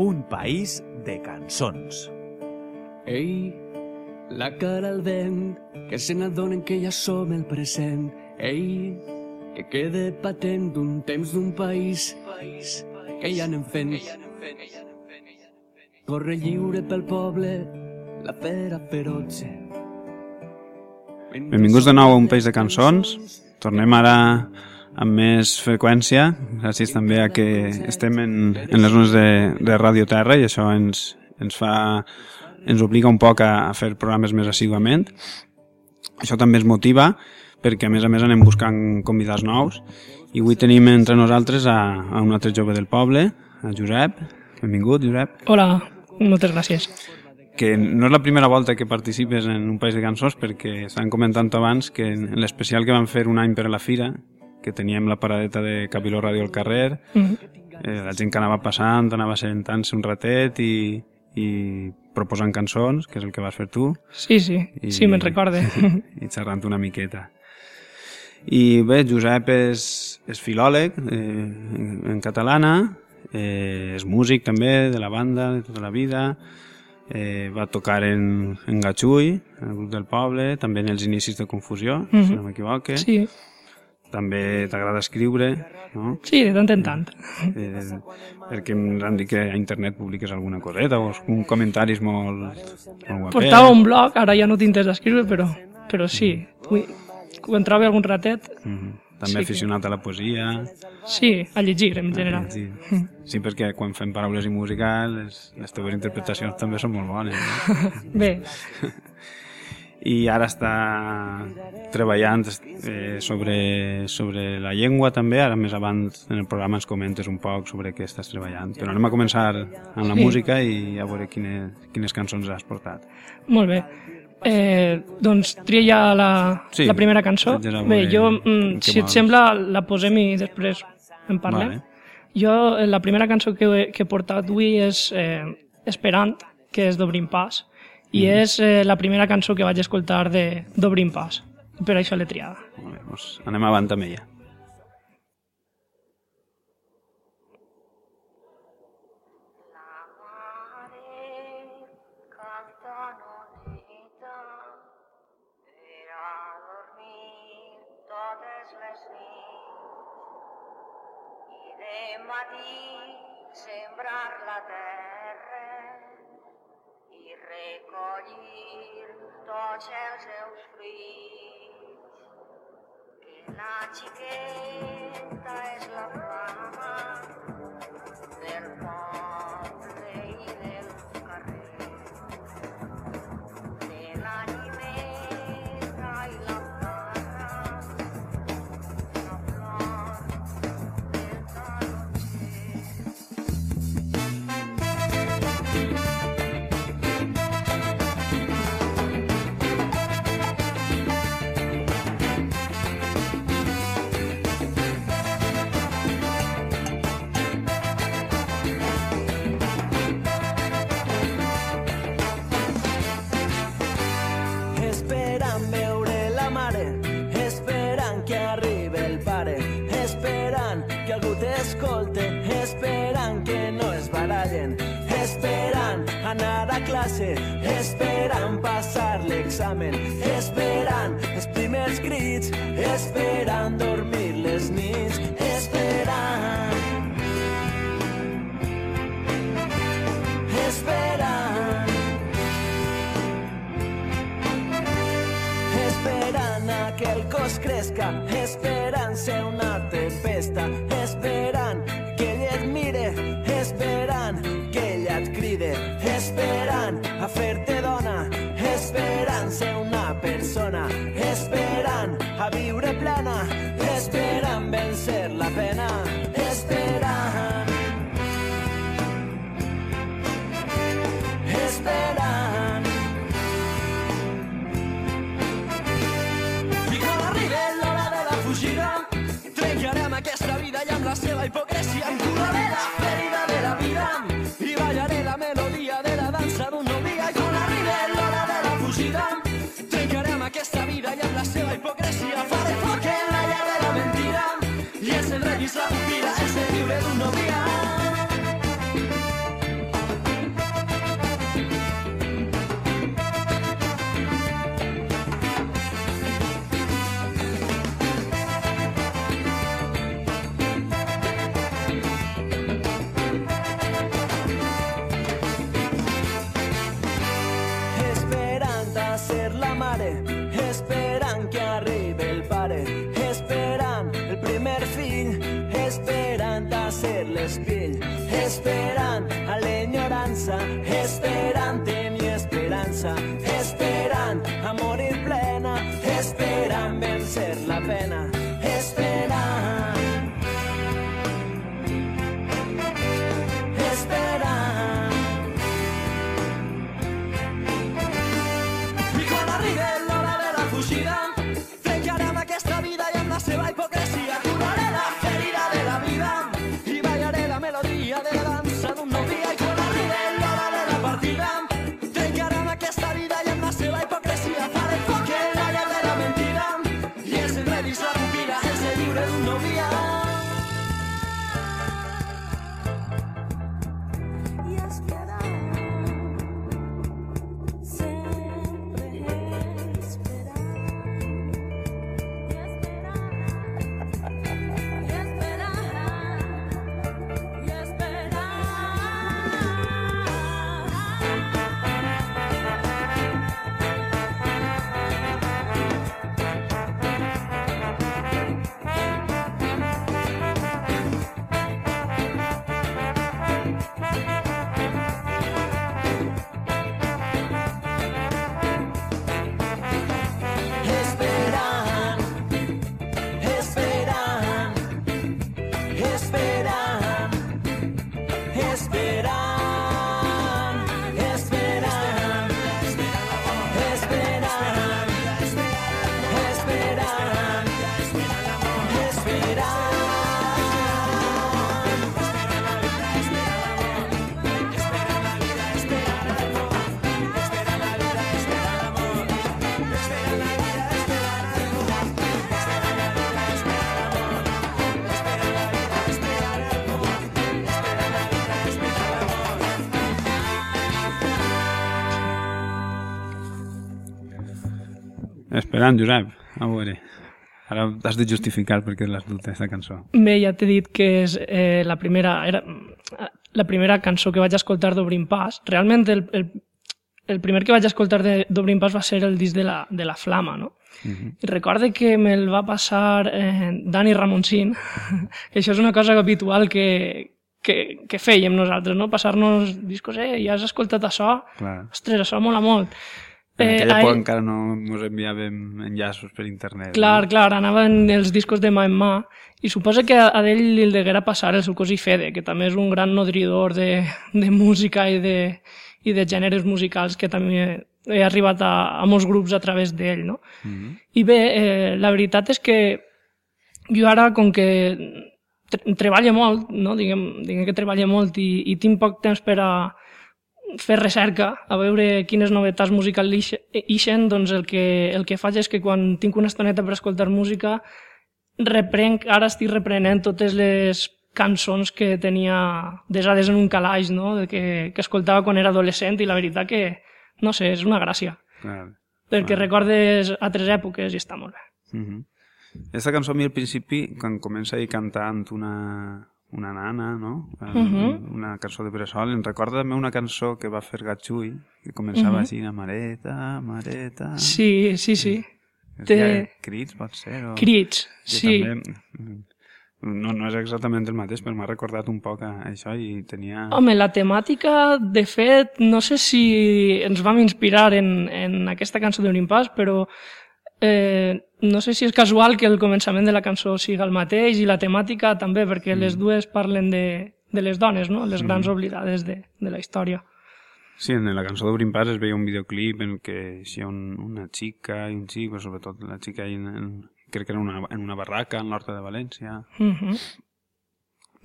Un país de cançons. Ei, la cara al vent, que se n'adonen que ja som el present. Ei, que quede patent d'un temps d'un país, que ja anem fent. Corre lliure pel poble, la fera ferotge. Benvinguts de nou a un país de cançons. Tornem ara amb més freqüència, gràcies també a que estem en, en les zones de, de Radio Terra i això ens, ens fa ens obliga un poc a, a fer programes més assíduament. Això també es motiva perquè a més a més anem buscant convidats nous i avui tenim entre nosaltres a, a un altre jove del poble, a Josep. Benvingut, Josep. Hola, moltes gràcies. Que no és la primera volta que participes en un país de cançons perquè s'han comentat abans que en l'especial que van fer un any per a la fira, que teníem la paradeta de Capiló Ràdio al carrer, mm -hmm. eh, la gent que anava passant anava sentant-se un ratet i, i proposant cançons, que és el que vas fer tu. Sí, sí, i, sí, me'n recorde. I xerrant una miqueta. I bé, Josep és, és filòleg eh, en, en catalana, eh, és músic també de la banda de tota la vida, eh, va tocar en, en Gatxull, en el grup del poble, també en els inicis de Confusió, mm -hmm. si no m'equivoque. Sí. També t'agrada escriure, no? Sí, de tant en tant. Eh, perquè ens han dit que a internet publiques alguna coseta o un comentaris molt, molt guapets. Portava un blog, ara ja no tinc temps d'escriure, però, però sí. Quan trobo algun ratet... Mm -hmm. També sí aficionat que... a la poesia. Sí, a llegir en general. llegir. Sí, perquè quan fem paraules i música les, les teves interpretacions també són molt bones. No? Bé. I ara està treballant eh, sobre, sobre la llengua també, ara més abans en el programa ens comentes un poc sobre què estàs treballant. Però anem a començar amb la sí. música i a veure quines, quines cançons has portat. Molt bé. Eh, doncs tria ja la, sí, la primera cançó. Bé, jo, mm, si et sembla, la posem i després en parlem. Vale. Jo, eh, la primera cançó que, que he portat avui és eh, Esperant, que és d'Obrim Pas, i mm. és eh, la primera cançó que vaig escoltar d'Obrim Pas. Per això l'he triada. Molt bé, doncs anem avant amb ella. matí sembrar la terra i recollir tots els seus fruits. Que la xiqueta és la flama del que algú t'escolte, esperant que no es barallen, esperant anar a classe, esperant passar l'examen, esperant els primers crits, esperant dormir les nits, que el cos cresca, esperant ser una tempesta, esperant que ell et mire, esperant que ella et cride, esperant a fer-te dona, esperant ser una persona, esperant a viure plena, esperant vencer la pena, i l'enyorança, esperant tenir esperança, esperant a morir plena, esperant vencer la pena, Esperant, Josep, a veure. Ara has de justificar per què l'has dut, aquesta cançó. Bé, ja t'he dit que és eh, la primera... Era, la primera cançó que vaig escoltar d'Obrim Pas. Realment el, el, el primer que vaig escoltar d'Obrim Pas va ser el disc de la, de la Flama, no? Uh -huh. I recorde que me'l va passar eh, Dani Ramoncín, que això és una cosa habitual que, que, que fèiem nosaltres, no? Passar-nos discos, eh, ja has escoltat això? Clar. Ostres, això mola molt. En aquella ai- època encara no ens enviàvem enllaços per internet. Clar, clar, anaven els discos de mà en mà i suposa que a a ell li deguera passar el seu cosí Fede, que també és un gran nodridor de, de música i de, i de gèneres musicals que també he arribat a, a molts grups a través d'ell, no? Mm -hmm. I bé, eh, la veritat és que jo ara, com que tre treballo molt, no? diguem, diguem que treballo molt i, i tinc poc temps per a fer recerca, a veure quines novetats musicals ix- ixen, doncs el que, el que faig és que quan tinc una estoneta per escoltar música, reprenc, ara estic reprenent totes les cançons que tenia desades en un calaix, no? De que, que escoltava quan era adolescent i la veritat que, no sé, és una gràcia. Clar. Perquè Vale. recordes altres èpoques i està molt bé. Mm -hmm. Aquesta cançó a mi al principi, quan comença a cantant una, una nana, no? Mhm. Una cançó de Bressol, em recorda també una cançó que va fer Gatxui, que començava Mhm. així, a mareta, mareta... Sí, sí, sí. Es té- Crits, pot ser? O... Crits, que sí. També, mm, no, no és exactament el mateix, però m'ha recordat un poc a això i tenia... Home, la temàtica, de fet, no sé si ens vam inspirar en, en aquesta cançó d'un impàs, però eh, no sé si és casual que el començament de la cançó siga el mateix i la temàtica també, perquè les dues parlen de, de les dones, no? les grans oblidades de, de la història. Sí, en la cançó d'Obrim Pas es veia un videoclip en què hi ha un, una xica i un xic, però sobretot la xica en, en, crec que era una, en una barraca en l'horta de València. Uh -huh.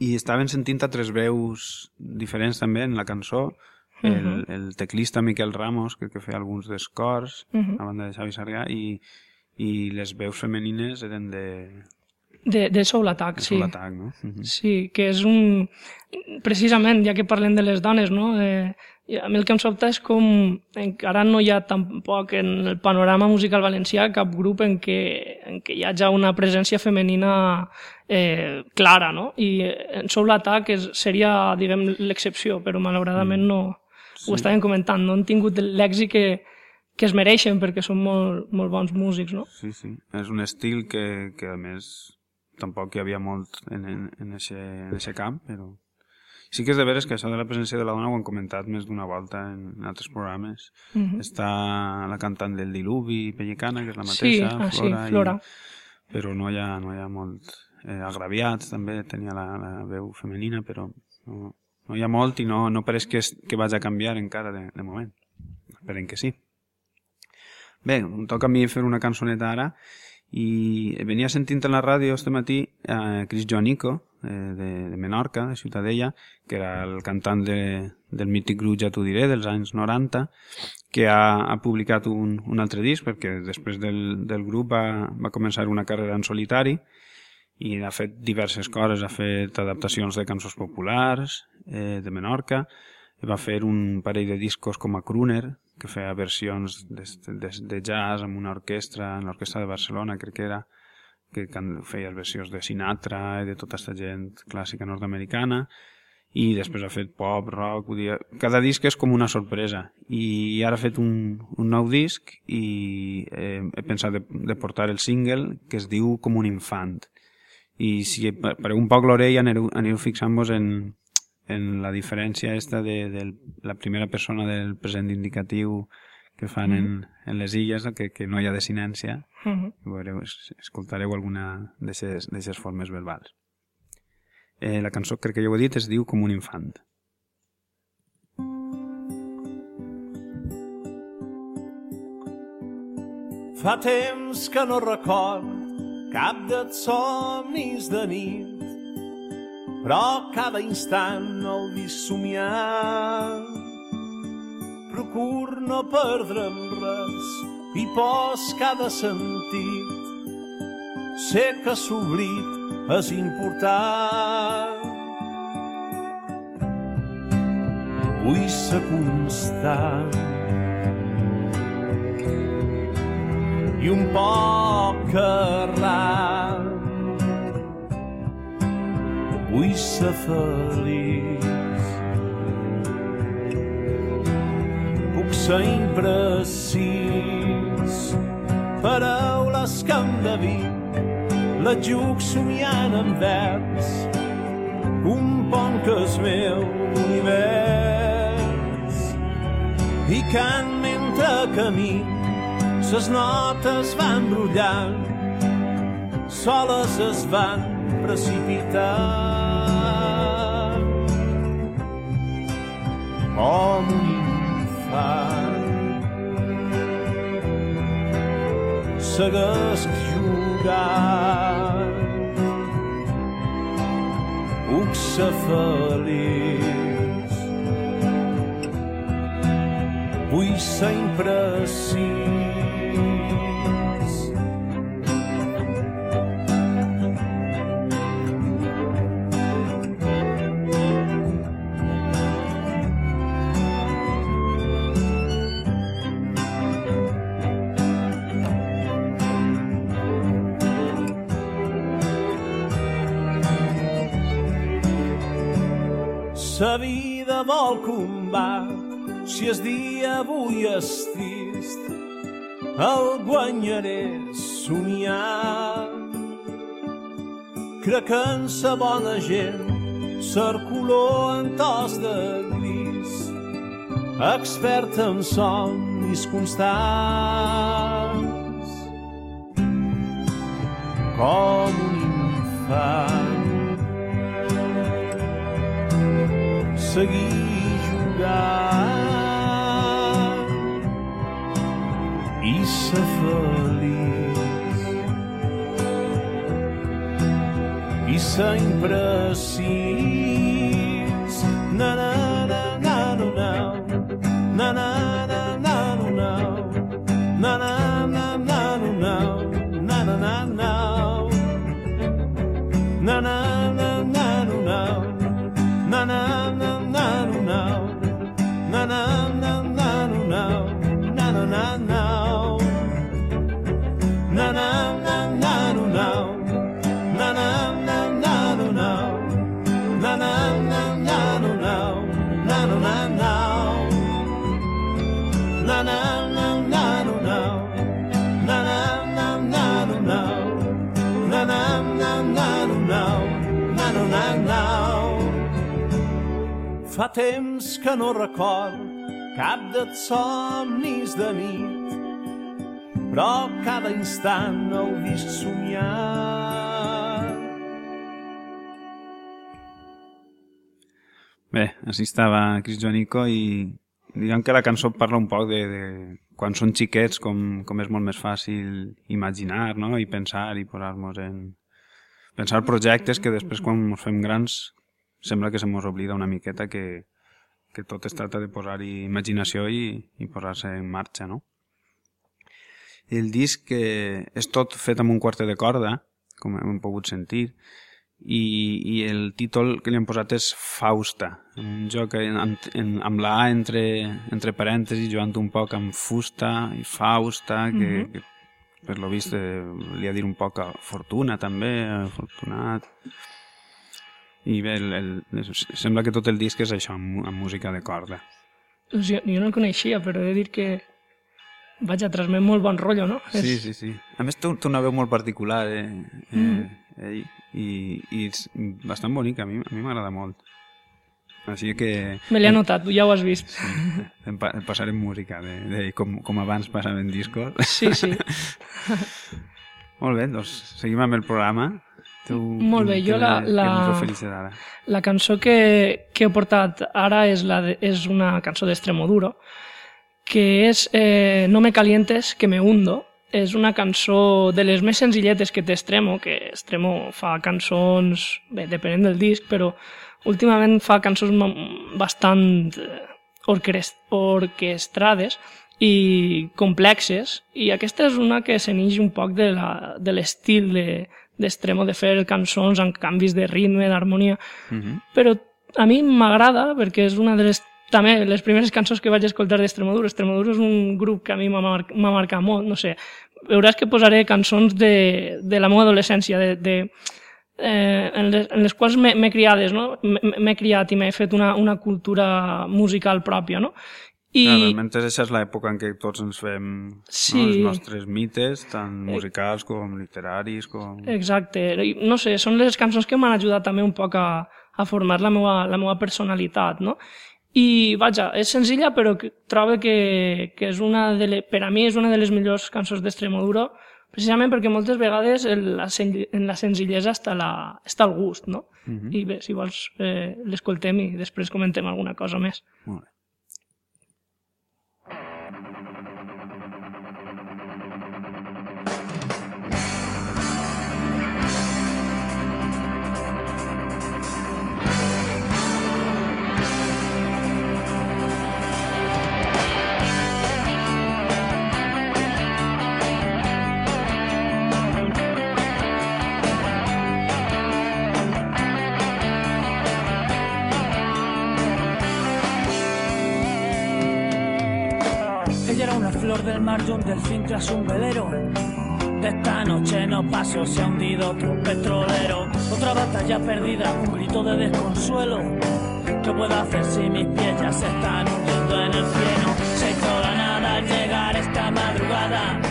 I estaven sentint altres veus diferents també en la cançó. El, el teclista Miquel Ramos, que, que feia alguns dels cors, Uh -huh. a banda de Xavi Sargà, i, i les veus femenines eren de, De, de Soul Attack, de sí. Soul Attack, no? Uh -huh. Sí, que és un... Precisament, ja que parlem de les dones, no? Eh, a mi el que em sobta és com encara no hi ha tampoc en el panorama musical valencià cap grup en què, en què hi hagi una presència femenina eh, clara, no? I en Soul Attack és, seria, diguem, l'excepció, però malauradament no... Sí. Ho estàvem comentant, no han tingut l'èxit que, que es mereixen perquè són molt, molt bons músics, no? Sí, sí. És un estil que, que a més tampoc hi havia molt en, en, en, ese, en ese camp, però sí que és de veres que això de la presència de la dona ho han comentat més d'una volta en altres programes. Mhm. -huh. Està la cantant del Diluvi, Pellicana, que és la mateixa, sí, ah, Flora, sí, Flora. I, però no hi ha, no hi ha molt... Eh, agraviats també tenia la, la veu femenina, però no, no hi ha molt i no, no pareix que, que vagi a canviar encara de, de moment. Esperem que sí. Bé, em toca a mi fer una cançoneta ara i venia sentint en la ràdio este matí a eh, Cris Joanico eh, de, de Menorca, de Ciutadella que era el cantant de, del mític grup Ja t'ho diré, dels anys 90 que ha, ha publicat un, un altre disc perquè després del, del grup va, va començar una carrera en solitari i ha fet diverses coses, ha fet adaptacions de cançons populars eh, de Menorca, va fer un parell de discos com a crooner, que feia versions de, de, de jazz amb una orquestra, en l'orquestra de Barcelona, crec que era, que feia versions de Sinatra i de tota aquesta gent clàssica nord-americana, i després ha fet pop, rock, dir, cada disc és com una sorpresa. I ara ha fet un, un nou disc i eh, he pensat de, de portar el single que es diu Com un infant i si pareu un poc l'orella aneu, aneu fixant-vos en, en la diferència esta de, de la primera persona del present indicatiu que fan mm -hmm. en, en les illes, que, que no hi ha desinència, mm -hmm. veureu, escoltareu alguna d'aquestes formes verbals. Eh, la cançó, crec que ja ho he dit, es diu Com un infant. Fa temps que no record cap dels somnis de nit però cada instant el visc somiar. Procur no perdre'm res i pos cada sentit. Sé que s'oblit és important. Vull ser constant i un poc errat vull ser feliç. Puc ser imprecís, paraules que em devin, la juc somiant en vers, un pont que és meu univers. I can mentre camí, ses notes van brollant, soles es van precipitar. com un infant. Seguesc jugant, ser feliç. Vull ser imprecís Sa vida vol combat, si es dia avui és trist, el guanyaré somiant. Crec que en sa bona gent circuló en tos de gris, expert en somnis constants. Com un infant consegui julgar. E ser é feliz. E sempre assim. na na na na na na na Fa temps que no record cap dels somnis de nit, però cada instant ho vist somiar. Bé, així estava Cris Joanico i diguem que la cançó parla un poc de, de quan són xiquets com, com és molt més fàcil imaginar no? i pensar i posar-nos en... pensar projectes que després quan ens fem grans sembla que se mos oblida una miqueta que, que tot es tracta de posar-hi imaginació i, i posar-se en marxa, no? El disc eh, és tot fet amb un quarter de corda, com hem pogut sentir, i, i el títol que li hem posat és Fausta, un joc en, en, amb la A entre, entre parèntesis, jugant un poc amb fusta i Fausta, que, mm -hmm. que per lo vist eh, li ha dir un poc a Fortuna també, afortunat... I bé, el, el, sembla que tot el disc és això, amb, amb música de corda. Doncs jo, jo no el coneixia, però he de dir que vaja, transmet molt bon rotllo, no? Sí, sí, sí. A més, té, té una veu molt particular, eh? eh mm. ell, i, i és bastant bonic, a mi a mi m'agrada molt. Així que... Me l'he anotat, ja ho has vist. Sí, em, pa em passarem música, de, de, com, com abans passaven discos. Sí, sí. molt bé, doncs seguim amb el programa. Tu, molt bé, jo la, la, la cançó que, que he portat ara és, la de, és una cançó d'Extremoduro, que és eh, No me calientes, que me hundo, és una cançó de les més senzilletes que té Extremo, que Extremo fa cançons, bé, depenent del disc, però últimament fa cançons bastant eh, orquestrades i complexes, i aquesta és una que s'enix un poc de l'estil de d'Extremo de, de fer cançons amb canvis de ritme, d'harmonia, uh mhm. -huh. però a mi m'agrada perquè és una de les també les primeres cançons que vaig escoltar d'Extremoduro. Extremoduro és un grup que a mi m'ha mar marcat molt, no sé, veuràs que posaré cançons de, de la meva adolescència, de, de, eh, en, les, en les quals m'he criades, no? m'he criat i m'he fet una, una cultura musical pròpia, no? I... Ja, realment és l'època en què tots ens fem sí. no, els nostres mites, tant eh, musicals com literaris. Com... Exacte. No sé, són les cançons que m'han ajudat també un poc a, a formar la meva, la meva personalitat, no? I, vaja, és senzilla, però trobo que, que és una de les, per a mi és una de les millors cançons d'Extremoduro, precisament perquè moltes vegades en la, en la senzillesa està, la, està el gust, no? Uh mhm. -huh. I bé, si vols, eh, l'escoltem i després comentem alguna cosa més. Molt bé. Del mar y un delfín tras un velero. De esta noche no paso, se ha hundido otro petrolero. Otra batalla perdida, un grito de desconsuelo. ¿Qué puedo hacer si mis pies ya se están hundiendo en el cielo? Se hizo la nada al llegar esta madrugada.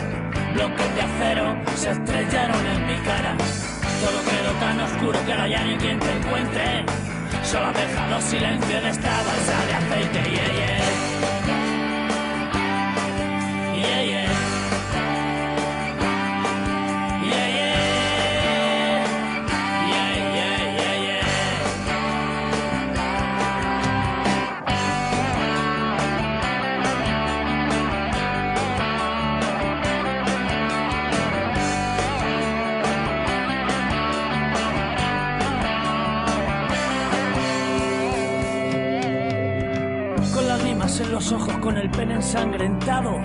Bloques de acero se estrellaron en mi cara. Todo quedó tan oscuro que ahora ya ni quien te encuentre. Solo ha dejado silencio en esta balsa de aceite. Yeah, yeah. Ojos con el pene ensangrentado.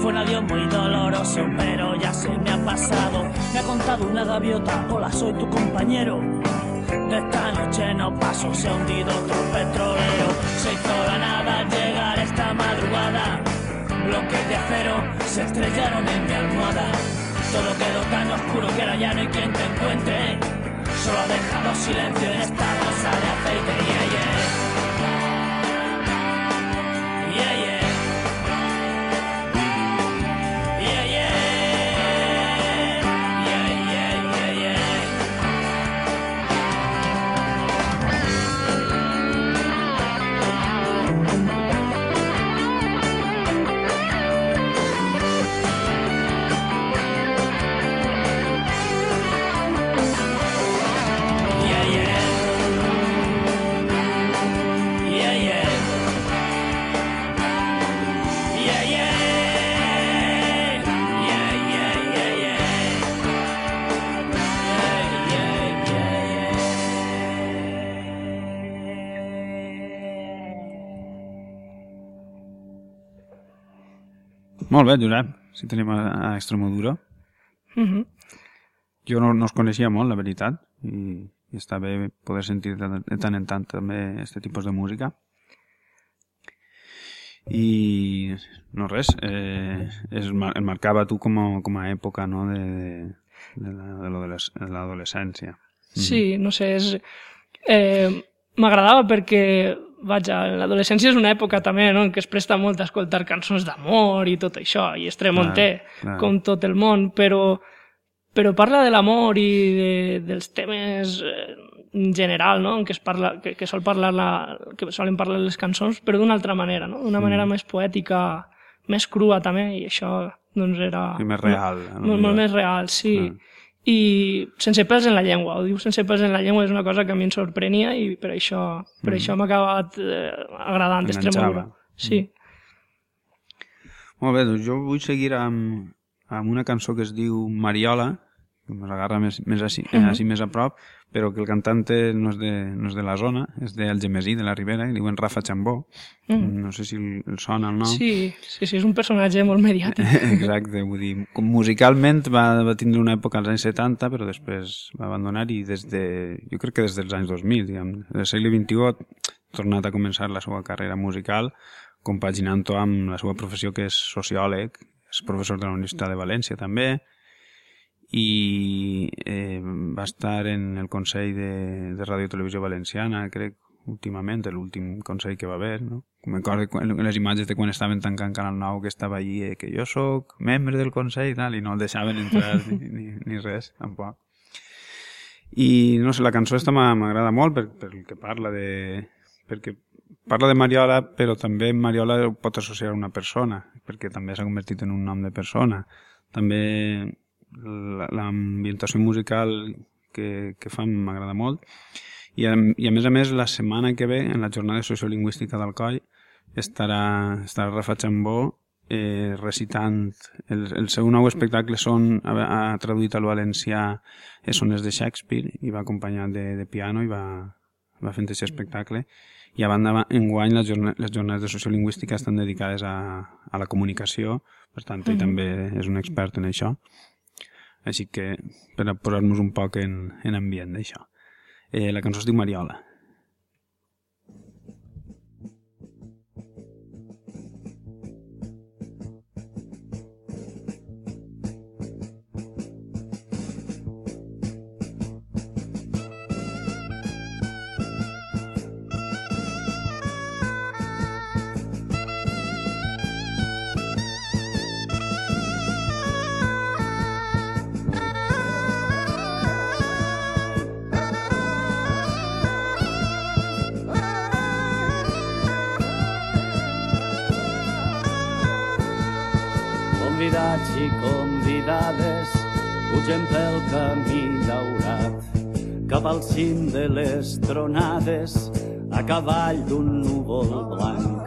Fue un adiós muy doloroso, pero ya se me ha pasado. Me ha contado una gaviota, hola, soy tu compañero. De esta noche no paso, se ha hundido otro petrolero. Se hizo la nada llegar esta madrugada. Bloques de acero se estrellaron en mi almohada. Todo quedó tan oscuro que ahora ya no hay quien te encuentre. Solo ha dejado silencio en esta bolsa de aceite. Molt bé, Josep, si tenim a, a Extremadura. Uh -huh. Jo no, no els coneixia molt, la veritat, i, i està bé poder sentir de, de tant en tant també aquest tipus de música. I no res, eh, es, mar, es marcava tu com a, com a època no? de, de, de l'adolescència. Sí, no sé, és... Eh, M'agradava perquè vaja, l'adolescència és una època també no? en què es presta molt a escoltar cançons d'amor i tot això, i Estremonter, clar, clar. com tot el món, però, però parla de l'amor i de, dels temes eh, en general, no? en què es parla, que, que, sol parlar la, que solen parlar les cançons, però d'una altra manera, no? d'una manera mm. més poètica, més crua també, i això doncs era... I més real. Molt, molt més real, sí. Mm i sense pèls en la llengua, ho diu sense pèls en la llengua és una cosa que a mi em sorprenia i per això, per mm. això m'ha acabat eh, agradant Extremadura. Sí. Mm. Molt bé, doncs jo vull seguir amb, amb una cançó que es diu Mariola, que agarra més, més així, uh -huh. així més a prop, però que el cantant no és de, no és de la zona, és del Gemesí, de la Ribera, i diuen Rafa Chambó. Uh -huh. No sé si el, el sona el nom. Sí, sí, sí, és un personatge molt mediàtic. Exacte, vull dir, com musicalment va, va tindre una època als anys 70, però després va abandonar i des de, jo crec que des dels anys 2000, diguem, del segle XXI ha tornat a començar la seva carrera musical compaginant-ho amb la seva professió que és sociòleg, és professor de la Universitat de València també, i eh, va estar en el Consell de, de Ràdio i Televisió Valenciana, crec, últimament, l'últim consell que va haver, no? Quan, les imatges de quan estaven tancant Canal 9 que estava allí, eh, que jo sóc membre del consell i tal, i no el deixaven entrar ni, ni, ni res, tampoc. I no sé, la cançó esta m'agrada molt per, per el que parla de... perquè parla de Mariola, però també Mariola pot associar a una persona, perquè també s'ha convertit en un nom de persona. També l'ambientació musical que, que fan m'agrada molt. I a, i a més a més la setmana que ve en la jornada sociolingüística del Coll estarà, estarà Rafa Chambó eh, recitant el, el seu nou espectacle són, ha, ha traduït al valencià sones de Shakespeare i va acompanyat de, de piano i va, va fent aquest espectacle. I a banda enguany les, jornades, les jornades de sociolingüística estan dedicades a, a la comunicació per tant ell mm -hmm. també és un expert en això així que per posar-nos un poc en, en ambient d'això. Eh, la cançó es diu Mariola. Pugen pel camí daurat cap al cim de les tronades a cavall d'un núvol blanc.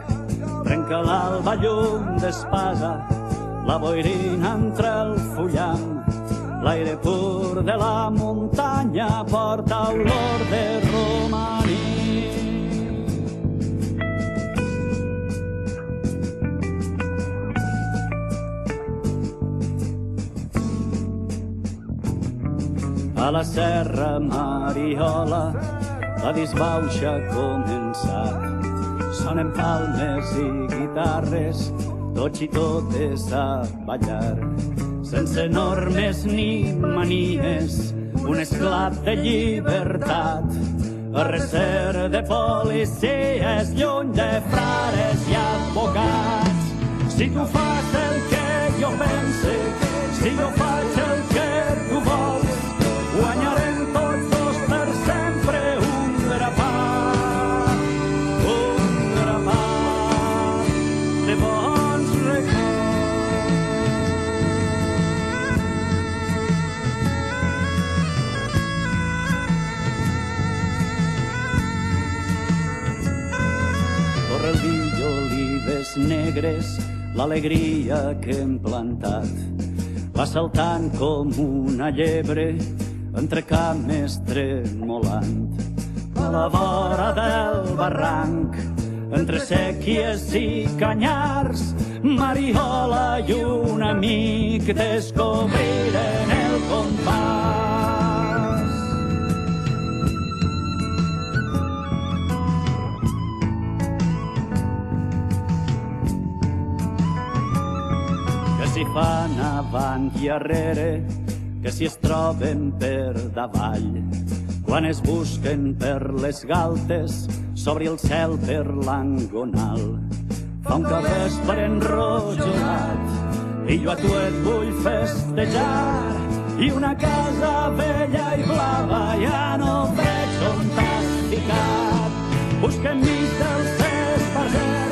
Trenca l'alba llum d'espada, la boirina entre el fullam, l'aire pur de la muntanya porta olor de romaní. A la serra Mariola la disbauxa ha començat. Sonen palmes i guitarres, tots i totes a ballar. Sense normes ni manies, un esclat de llibertat. A recer de policies, lluny de frares i advocats. Si tu fas el que jo pense, si jo faig el que negres, l'alegria que hem plantat va saltant com una llebre entre cames tremolant. A la vora del barranc, entre sèquies i canyars, Mariola i un amic descobriren el compàs. Fan avant i arrere, que si es troben per davall, quan es busquen per les galtes, s'obri el cel per l'angonal. Fa un capvespre enrojolat i jo a tu et vull festejar i una casa vella i blava ja no veig on t'has ficat. Busquem mig dels espargers si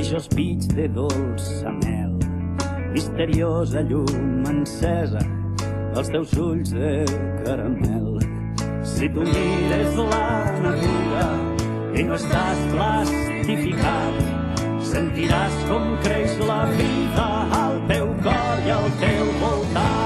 d'eixos pits de dolça mel misteriosa llum encesa als teus ulls de caramel. Si tu mires la natura i no estàs plastificat sentiràs com creix la vida al teu cor i al teu voltant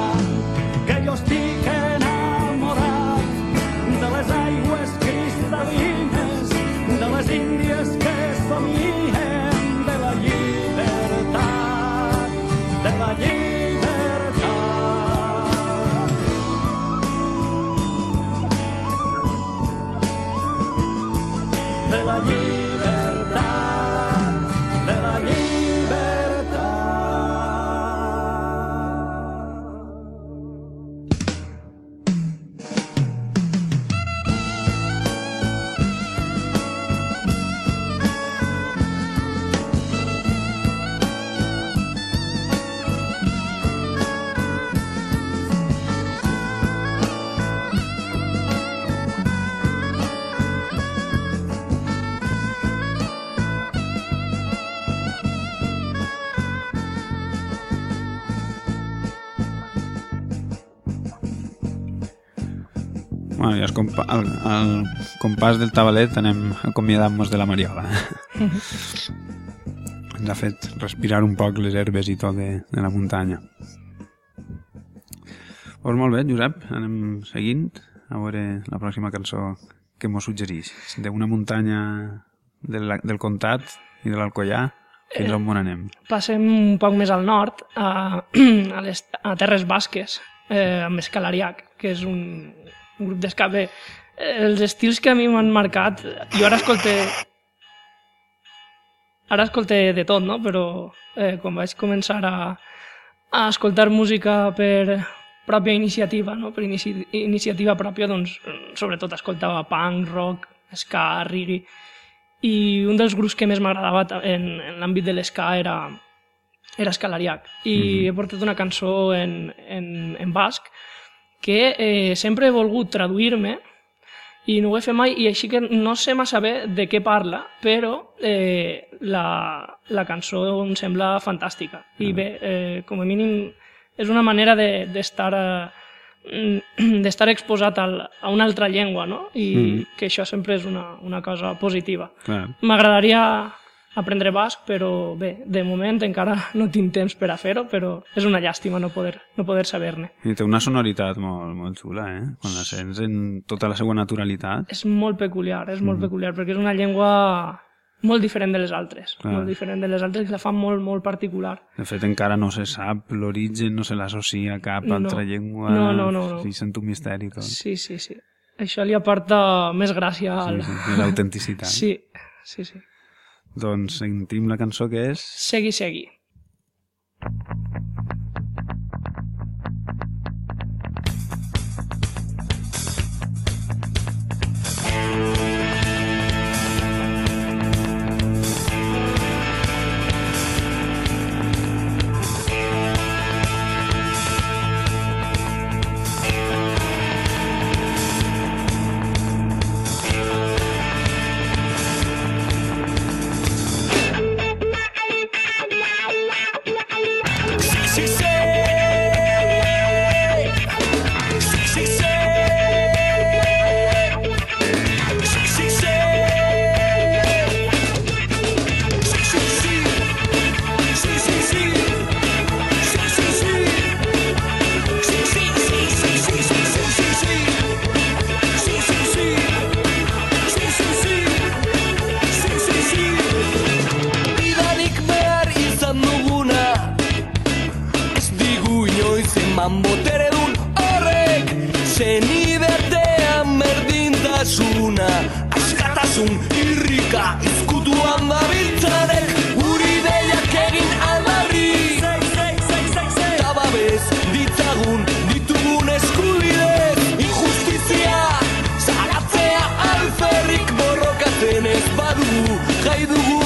i al, compa al, al compàs del tabalet anem acomiadant-nos de la Mariola. Ens ha fet respirar un poc les herbes i tot de, de la muntanya. Doncs molt bé, Josep, anem seguint a veure la pròxima cançó que mos suggerís. D'una muntanya del, del Comtat i de l'Alcoià fins a on on anem. Passem un poc més al nord, a, a, les, a Terres Basques, eh, amb Escalariac, que és un, un grup d'esca. Bé, eh, els estils que a mi m'han marcat, jo ara escolte... Ara escolte de tot, no? Però eh, quan vaig començar a, a escoltar música per pròpia iniciativa, no? per inici iniciativa pròpia, doncs sobretot escoltava punk, rock, ska, reggae, i un dels grups que més m'agradava en, en l'àmbit de l'esca era, era Escalariac. I mm -hmm. he portat una cançó en, en, en basc que eh, sempre he volgut traduir-me i no ho he fet mai i així que no sé massa bé de què parla, però eh, la, la cançó em sembla fantàstica. I bé, eh, com a mínim és una manera d'estar de, d'estar exposat al, a una altra llengua, no? I mm. que això sempre és una, una cosa positiva. M'agradaria aprendre basc, però bé, de moment encara no tinc temps per a fer-ho, però és una llàstima no poder, no poder saber-ne. I té una sonoritat molt, molt xula, eh? Quan la sents en tota la seva naturalitat. És molt peculiar, és molt mm. peculiar, perquè és una llengua molt diferent de les altres, Clar. molt diferent de les altres, que la fa molt, molt particular. De fet, encara no se sap l'origen, no se l'associa a cap no. altra llengua. No, no, no. no. Sí, sent un misteri tot. Sí, sí, sí. Això li aporta més gràcia al... Sí, sí, l'autenticitat. sí, sí, sí. Doncs sentim la cançó que és... Segui, segui. irrika the wolf.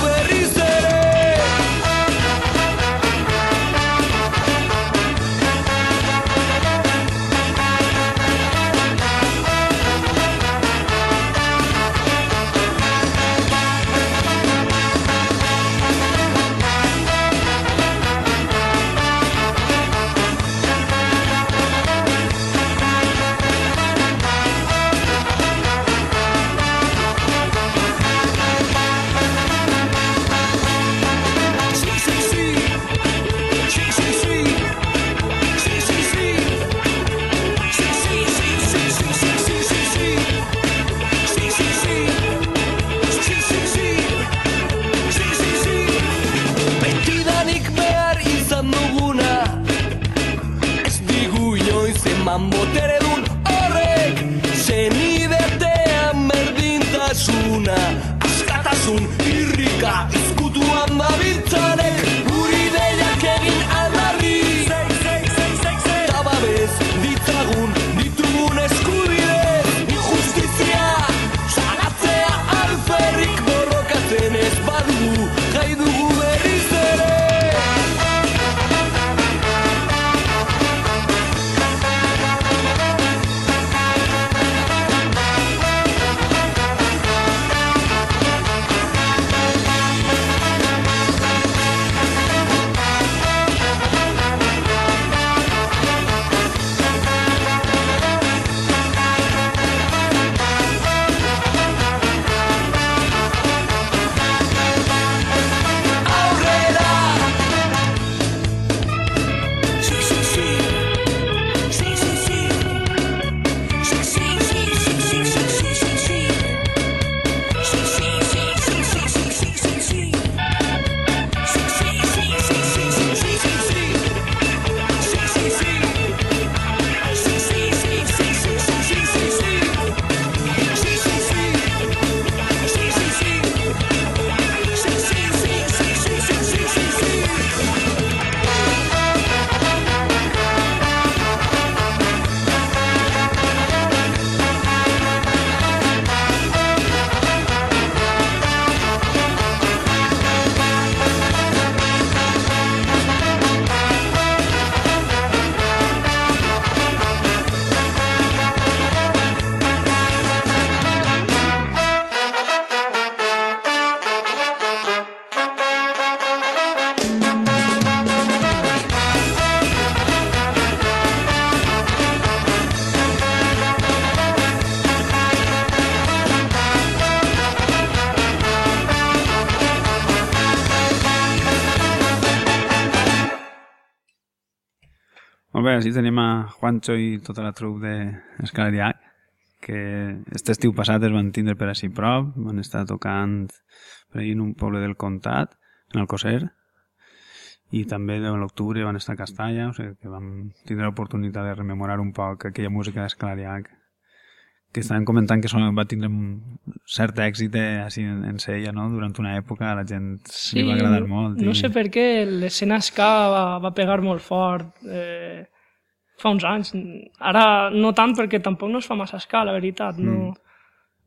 Així tenim a Juancho i tota la trup d'Escalariac, que este estiu passat es van tindre per així prop, van estar tocant per ahir en un poble del Comtat, en Alcocer, i també a l'octubre van estar a Castalla, o sigui que vam tindre l'oportunitat de rememorar un poc aquella música d'Escalariac que estaven comentant que va tindre un cert èxit eh, així en, sella, no? Durant una època a la gent sí, li va agradar molt. No sé per què l'escena ska va, va pegar molt fort eh, fa uns anys. Ara no tant perquè tampoc no es fa massa ska, la veritat. No,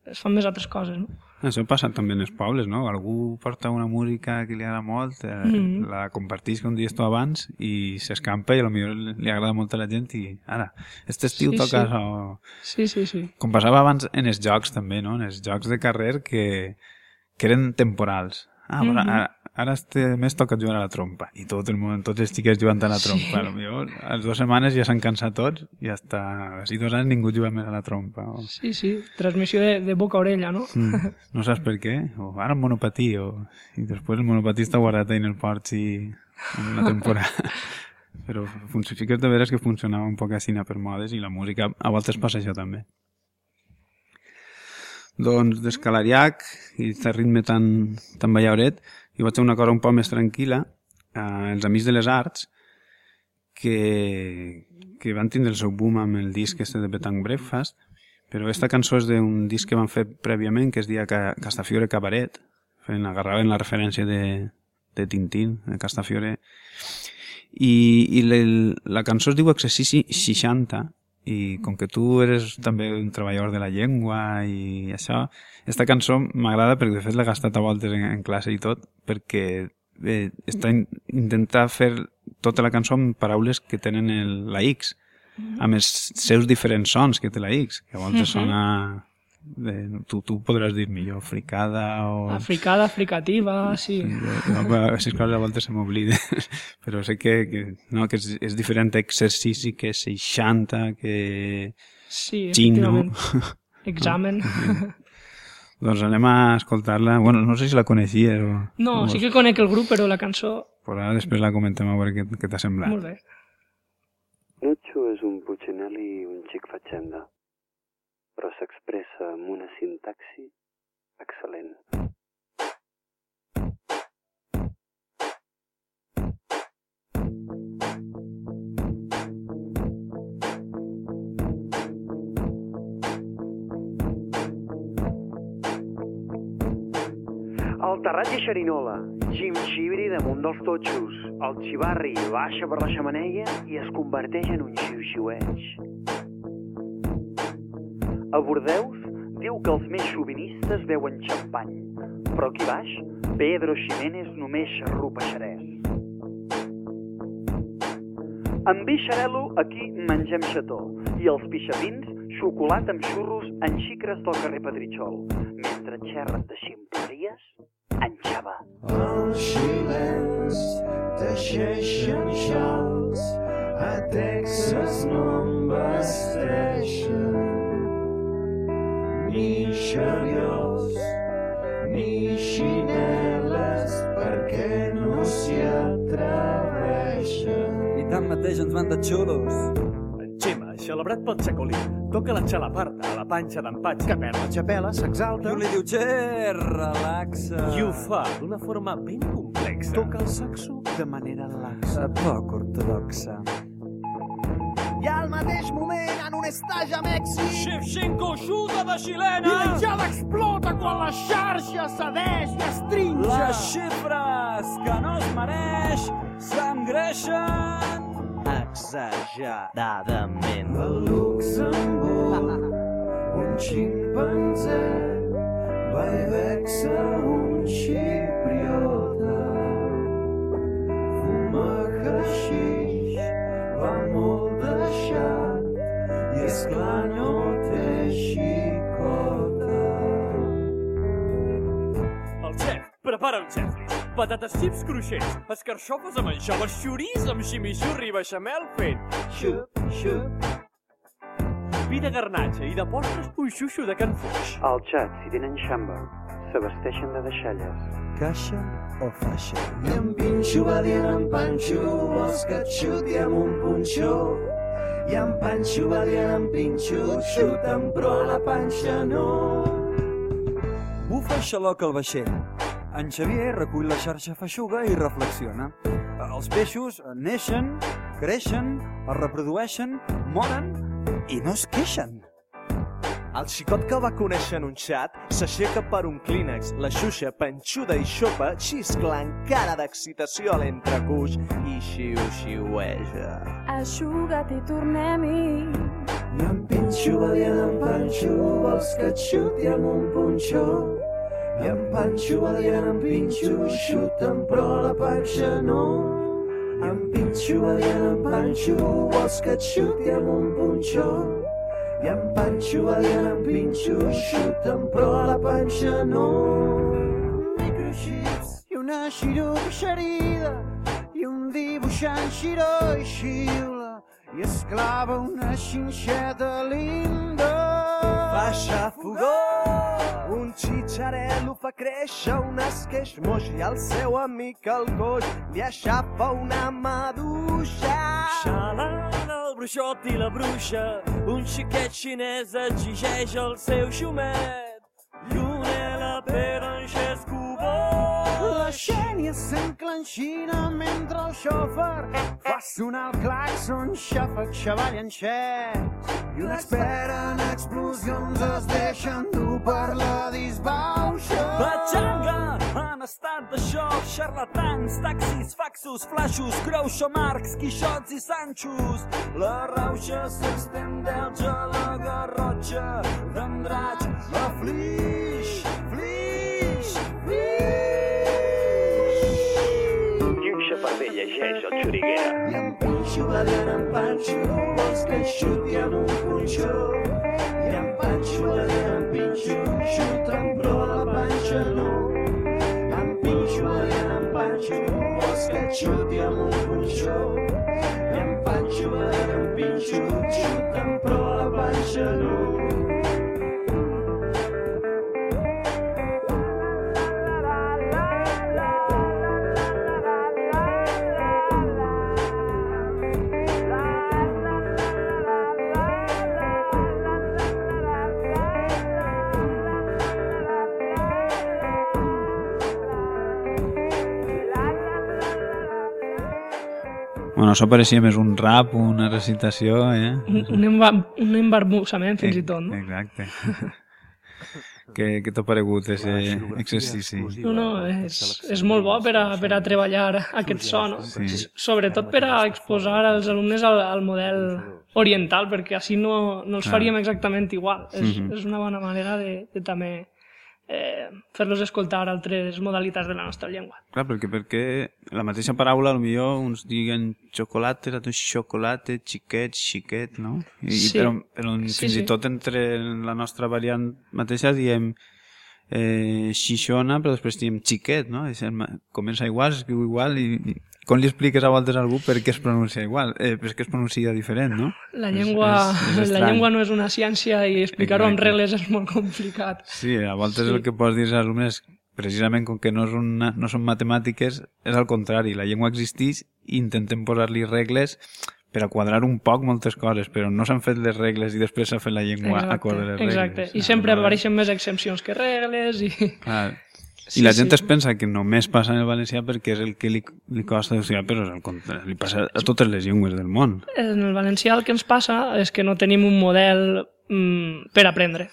es fan més altres coses, no? Això passa també en els pobles, no? Algú porta una música que li agrada molt, eh, Mhm. la compartís, com dius tu abans, i s'escampa i potser li agrada molt a la gent i ara, este estiu Sí, toca sí. això... Sí, sí, sí. Com passava abans en els jocs també, no? En els jocs de carrer que, que eren temporals. Ah, mm Mhm. ara, ara este mes toca jugar a la trompa. I tot el món, tots els xiquets jugant a la trompa. Sí. A les dues setmanes ja s'han cansat tots i hasta així dos anys ningú juga més a la trompa. O... Sí, sí. Transmissió de, de boca a orella, no? Mm, no saps per què, o ara el monopatí, o... i després el monopatí està guardat en el porx i en una temporada. Però sí que de veres que funcionava un poc així per modes i la música a voltes passa això també. Doncs d'Escalariac i aquest ritme tan, tan ballaoret, i vaig fer una cosa un poc més tranquil·la, eh, els Amics de les Arts, que, que van tindre el seu boom amb el disc este de Betanc Breakfast, però aquesta cançó és d'un disc que van fer prèviament, que es deia Ca- Castafiore Cabaret, fent, agarraven la referència de, de Tintín, de Castafiore, i, i la, la cançó es diu Exercici 60, i com que tu eres també un treballador de la llengua i això, esta cançó m'agrada perquè de fet l'he gastat a voltes en, en classe i tot, perquè eh, està in, intenta fer tota la cançó amb paraules que tenen el, la X, amb els seus diferents sons que té la X, que a voltes uh -huh. sona de, tu, tu podràs dir millor fricada o... Africada, fricativa, sí. sí jo, si coses a voltes se m'oblida, però sé que, que, no, que és, és diferent exercici que 60, que... Sí, Chino. Examen. doncs anem a escoltar-la. Bueno, no sé si la coneixies o... No, sí que conec el grup, però la cançó... Però ara després la comentem a veure què, què t'ha semblat. Molt bé. Nacho és un Puccinelli i un xic fatxenda però s'expressa amb una sintaxi excel·lent. El terrat xerinola, xim-xibri damunt dels totxos, el xivarri baixa per la xamaneia i es converteix en un xiu-xiueig. A Bordeus diu que els més xovinistes beuen xampany, però aquí baix Pedro Ximénez només xarrupa xerès. Amb vi xarelo aquí mengem xató i els pixapins xocolata amb xurros en xicres del carrer Petritxol, mentre xerren de ximpleries en xava. Els xilens teixeixen xals, a Texas no en vesteixen ni xariols, ni xineles, perquè no s'hi atreveixen. I tanmateix ens van de xulos. En Xema, celebrat pel xacolí, toca la xalaparta a la panxa d'en Patx. Que perd la xapela, s'exalta. I li diu, che, relaxa. I ho fa d'una forma ben complexa. Toca el saxo de manera laxa. Poc ortodoxa. Mateix moment, en un estatge a Mèxic, Shevchenko xuta de xilena! i la xava explota quan la xarxa cedeix i es trinxa. Les xifres que no es mereix s'engreixen. Exageradament. A Luxemburg, un ximpanzé va i vexa un xipriota. Fuma haixix, prepara un xeflis, patates xips cruixents, escarxofes amb anxoves, xoriç amb ximixurri i beixamel fent xup, xup. Vi de garnatxa i de postres un xuxo de can Fuix. Al xat, si tenen xamba, s'abasteixen de deixalles. Caixa o faixa? I en Pinxo va dient en Panxo, vols que et xuti amb un punxó? I en Panxo va dient en Pinxo, xuta'm però la panxa no. Bufa i xaloca el vaixell. En Xavier recull la xarxa feixuga i reflexiona. Els peixos neixen, creixen, es reprodueixen, moren i no es queixen. El xicot que va conèixer en un xat s'aixeca per un clínex, la xuxa panxuda i xopa xiscla encara d'excitació a l'entrecuix i xiu-xiueja. Aixuga't i tornem-hi. I en dient en Panxo, vols que et xuti amb un punxó? I en dient en Pinxo, xuta'm però la panxa no. I en dient en Panxo, vols que et xuti amb un punxó? I en Panxo dient en Pinxo, xuta'm però a la panxa no. Microxips i una xiruixerida i un dibuixant xiró i xiula i esclava una xinxeta linda. Baixa fogó, un xitxarel·lo fa créixer un esqueix moix i el seu amic el coix li aixafa una maduixa. Xalada, el bruixot i la bruixa, un xiquet xinès exigeix el seu xumet. Llunela per en Xescobó. La Xènia s'enclava l'enxina mentre el xòfer fa sonar el claxon, xàfec, xavall en xec. I un expert en explosions es deixen dur per la disbauxa. Batxanga! En estat de xoc, xarlatans, taxis, faxos, flaixos, grouxo, marcs, quixots i sanxos. La rauxa s'estén d'Elx a la Garrotxa, d'Andratx, la Flix, Flix, xafarder llegeix el xuriguera. I en Pinxo va dient en Panxo, vols que xuti en un punxó. I en Panxo dient en Pinxo, xuta'm però en Panxo va dient en Pinxo, xuta'm però la panxa Bueno, això pareixia més un rap, una recitació, eh? Un, un, embar un embarbussament, fins i tot, no? Exacte. què, què t'ha paregut, aquest exercici? No, no, és, és molt bo per a, per a treballar aquest so, no? Sí. Sobretot per a exposar als alumnes al, al model oriental, perquè així no, no els faríem exactament igual. És, mm -hmm. és una bona manera de, de també eh, fer-los escoltar altres modalitats de la nostra llengua. Clar, perquè, perquè la mateixa paraula, potser uns diguen xocolata, altres xocolata, xiquet, xiquet, no? I, sí. Però, però sí, fins sí. i tot entre la nostra variant mateixa diem eh, xixona, però després diem xiquet, no? És, comença igual, s'escriu igual i, i com li expliques a voltes a algú per què es pronuncia igual? Eh, per què es pronuncia diferent, no? La llengua, és, és la llengua no és una ciència i explicar-ho amb regles és molt complicat. Sí, a voltes sí. el que pots dir als alumnes precisament com que no, és una, no són matemàtiques, és al contrari, la llengua existeix i intentem posar-li regles per a quadrar un poc moltes coses, però no s'han fet les regles i després s'ha fet la llengua exacte, a quadrar les regles. Exacte, i sempre apareixen més exempcions que regles i... Clar, Sí, I la gent sí. es pensa que només passa en el valencià perquè és el que li, li costa estudiar, però és el contrari, li passa a totes les llengües del món. En el valencià el que ens passa és que no tenim un model mm, per aprendre.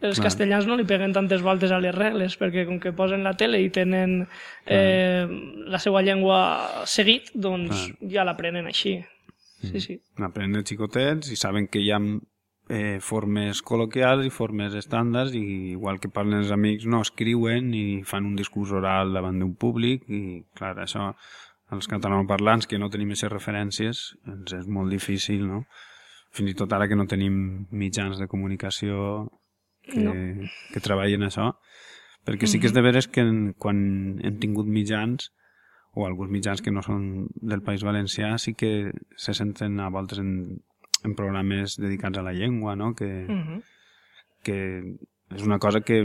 Els Clar. castellans no li peguen tantes voltes a les regles perquè com que posen la tele i tenen eh, la seva llengua seguit, doncs Clar. ja l'aprenen així. Sí, mm. sí. L'aprenen xicotets i saben que hi ha eh, formes col·loquials i formes estàndards i igual que parlen els amics no escriuen i fan un discurs oral davant d'un públic i clar, això els catalanoparlants que no tenim aquestes referències ens és molt difícil, no? Fins i tot ara que no tenim mitjans de comunicació que, no. que treballen això perquè sí que és de veres que en, quan hem tingut mitjans o alguns mitjans que no són del País Valencià sí que se senten a voltes en en programes dedicats a la llengua, no? que, uh -huh. que és una cosa que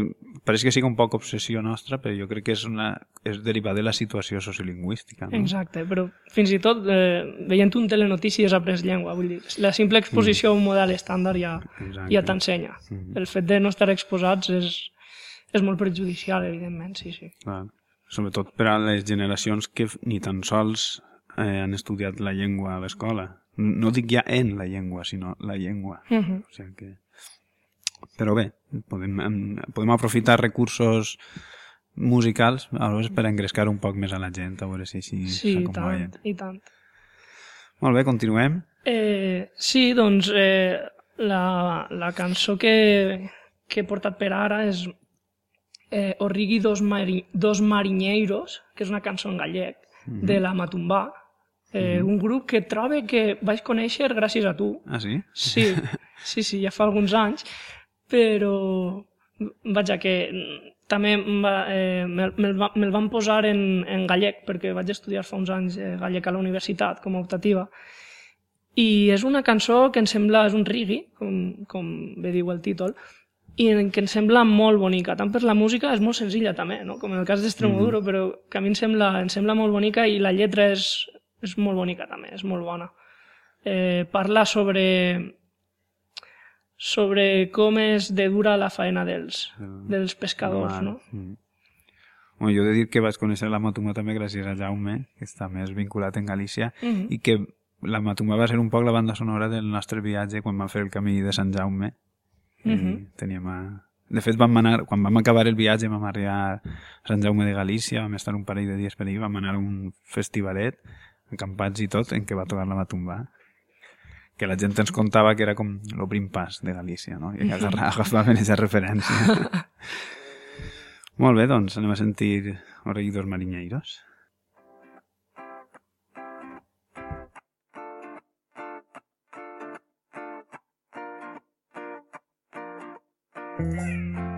pareix que sigui un poc obsessió nostra, però jo crec que és, una, és derivat de la situació sociolingüística. No? Exacte, però fins i tot eh, veient un telenotícies has après llengua, vull dir, la simple exposició mm. a un model estàndard ja, ja t'ensenya. Mm. El fet de no estar exposats és, és molt perjudicial, evidentment, sí, sí. Clar. Sobretot per a les generacions que ni tan sols eh, han estudiat la llengua a l'escola no dic ja en la llengua, sinó la llengua. Uh -huh. o sigui que... Però bé, podem, podem aprofitar recursos musicals aleshores per engrescar un poc més a la gent, a veure si així sí, i tant, i tant. Molt bé, continuem. Eh, sí, doncs eh, la, la cançó que, que he portat per ara és eh, Orrigui dos, mari, dos Mariñeiros, que és una cançó en gallec, uh -huh. de la Matumbà, Eh, mm. Un grup que trobe que vaig conèixer gràcies a tu. Ah, sí? Sí, sí, sí, ja fa alguns anys, però vaja, que també va, eh, me'l me me van posar en, en gallec, perquè vaig estudiar fa uns anys eh, gallec a la universitat com a optativa, i és una cançó que em sembla, és un rigui, com, com bé diu el títol, i que em sembla molt bonica, tant per la música, és molt senzilla també, no? com en el cas d'Extremoduro, mm. però que a mi em sembla, em sembla molt bonica i la lletra és, és molt bonica també, és molt bona. Eh, parla sobre sobre com és de dura la faena dels, dels pescadors, no? Mm. Bueno, jo he de dir que vaig conèixer la Matumba també gràcies a Jaume, que està més vinculat en Galícia, mm -hmm. i que la Matumba va ser un poc la banda sonora del nostre viatge quan vam fer el camí de Sant Jaume. Mm. -hmm. teníem a... De fet, vam anar, quan vam acabar el viatge vam arribar a Sant Jaume de Galícia, vam estar un parell de dies per allà, vam anar a un festivalet, acampats i tot, en què va tocar la Matumba que la gent ens contava que era com el prim pas de Galícia, no? I agarra- agafaven aquesta referència. Molt bé, doncs anem a sentir Oreguidos Mariñeiros. Está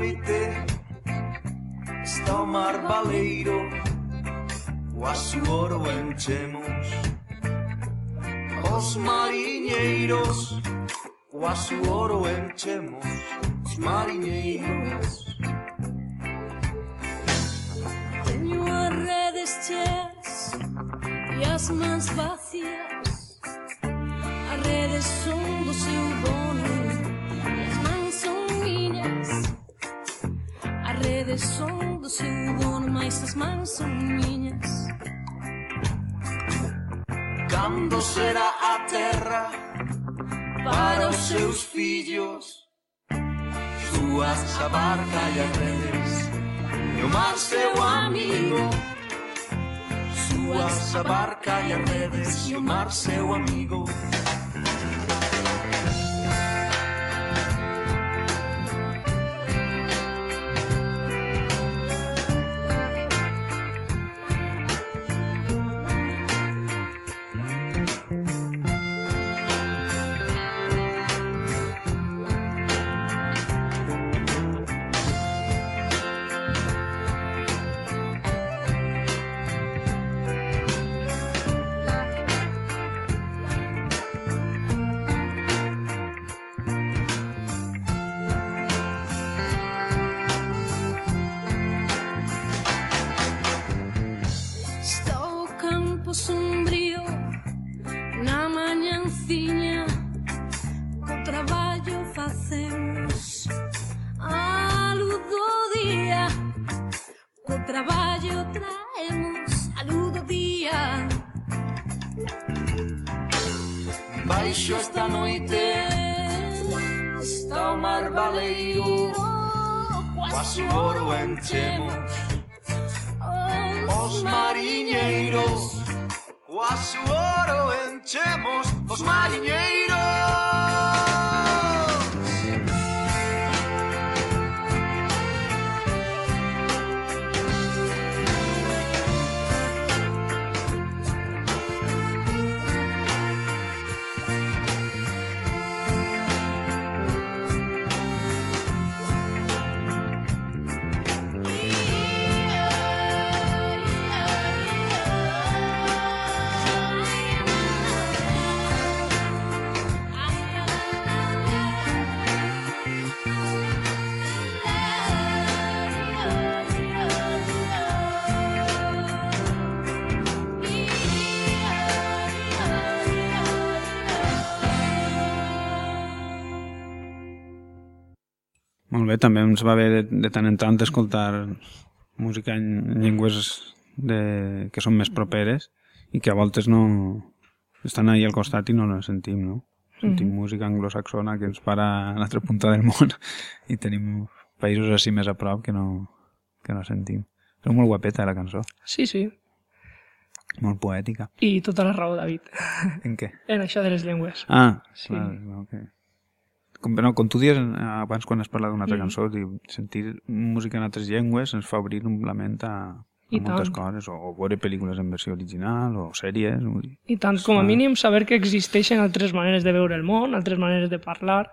noite Está o mar baleiro O asuoro enchemos. Os mariñeiros Coa suoro enchemos Os mariñeiros. Teño as redes cheas e as mans vacías As redes son do seu dono Son do seu dono, mas as mans son miñas Cando será a terra Para os seus fillos Súas a barca e as redes E o mar seu amigo. Súas a barca e as redes E o mar seu amigo bé, també ens va bé de, de tant en tant escoltar música en llengües de, que són més properes i que a voltes no estan ahí al costat i no les sentim, no? Sentim Mhm. música anglosaxona que ens para a l'altra punta del món i tenim països així més a prop que no, que no sentim. És molt guapeta la cançó, Sí, sí. molt poètica. I tota la raó, David. En què? En això de les llengües. Ah, Sí. clar, que... com, no, com tu dius abans quan has parlat d'una altra mm. cançó, diu, sentir música en altres llengües ens fa obrir la ment a, a I moltes tant. coses, o, o veure pel·lícules en versió original, o sèries... O... I tant, com a mínim saber que existeixen altres maneres de veure el món, altres maneres de parlar,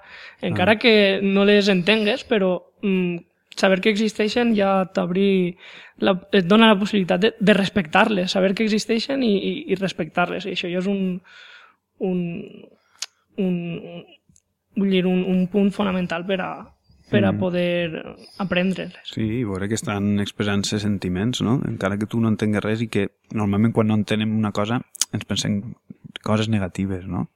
encara ah. que no les entengues, però mm, saber que existeixen ja t'obri et dona la possibilitat de, de respectar-les, saber que existeixen i, i, i respectar-les. I això ja és un, un, un, vull dir, un, un punt fonamental per a, per a mm. poder aprendre-les. Sí, i veure que estan expressant-se sentiments, no? Encara que tu no entengues res i que normalment quan no entenem una cosa ens pensem coses negatives, no?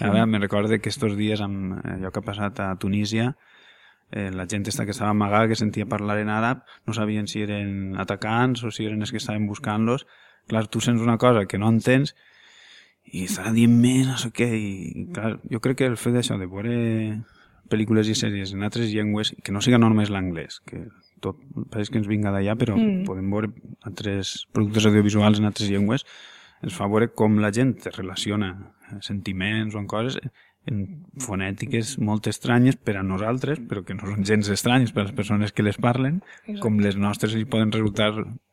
Ara me recordo que estos dies amb allò que ha passat a Tunísia, eh, la gent està que estava amagada, que sentia parlar en àrab, no sabien si eren atacants o si eren els que estaven buscant-los. Clar, tu sents una cosa que no entens i estarà dient més, no sé què, i clar, jo crec que el fet d'això, de veure pel·lícules i sèries en altres llengües, que no siga només l'anglès, que tot pareix que ens vinga d'allà, però mm. podem veure altres productes audiovisuals en altres llengües, ens fa veure com la gent relaciona sentiments o en coses en fonètiques molt estranyes per a nosaltres, però que no són gens estranyes per a les persones que les parlen, Exacte. com les nostres hi poden resultar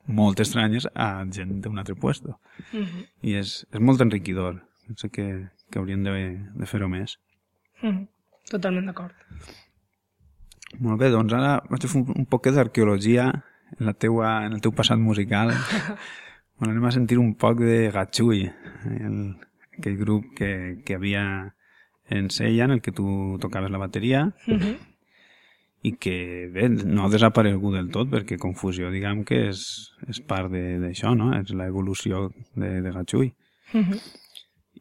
molt estranyes a gent d'un altre puesto. Uh -huh. I és, és molt enriquidor. Penso que, que hauríem de, de fer-ho més. Uh -huh. Totalment d'acord. Molt bé, doncs ara vaig fer un, un poc d'arqueologia en, la teua, en el teu passat musical. bueno, anem a sentir un poc de Gatxui, el, aquell grup que, que havia en Sella, en el que tu tocaves la bateria, uh -huh. I que, bé, no ha desaparegut del tot, perquè Confusió, diguem que és, és part d'això, no? És l'evolució de, de Gatxui. Uh -huh.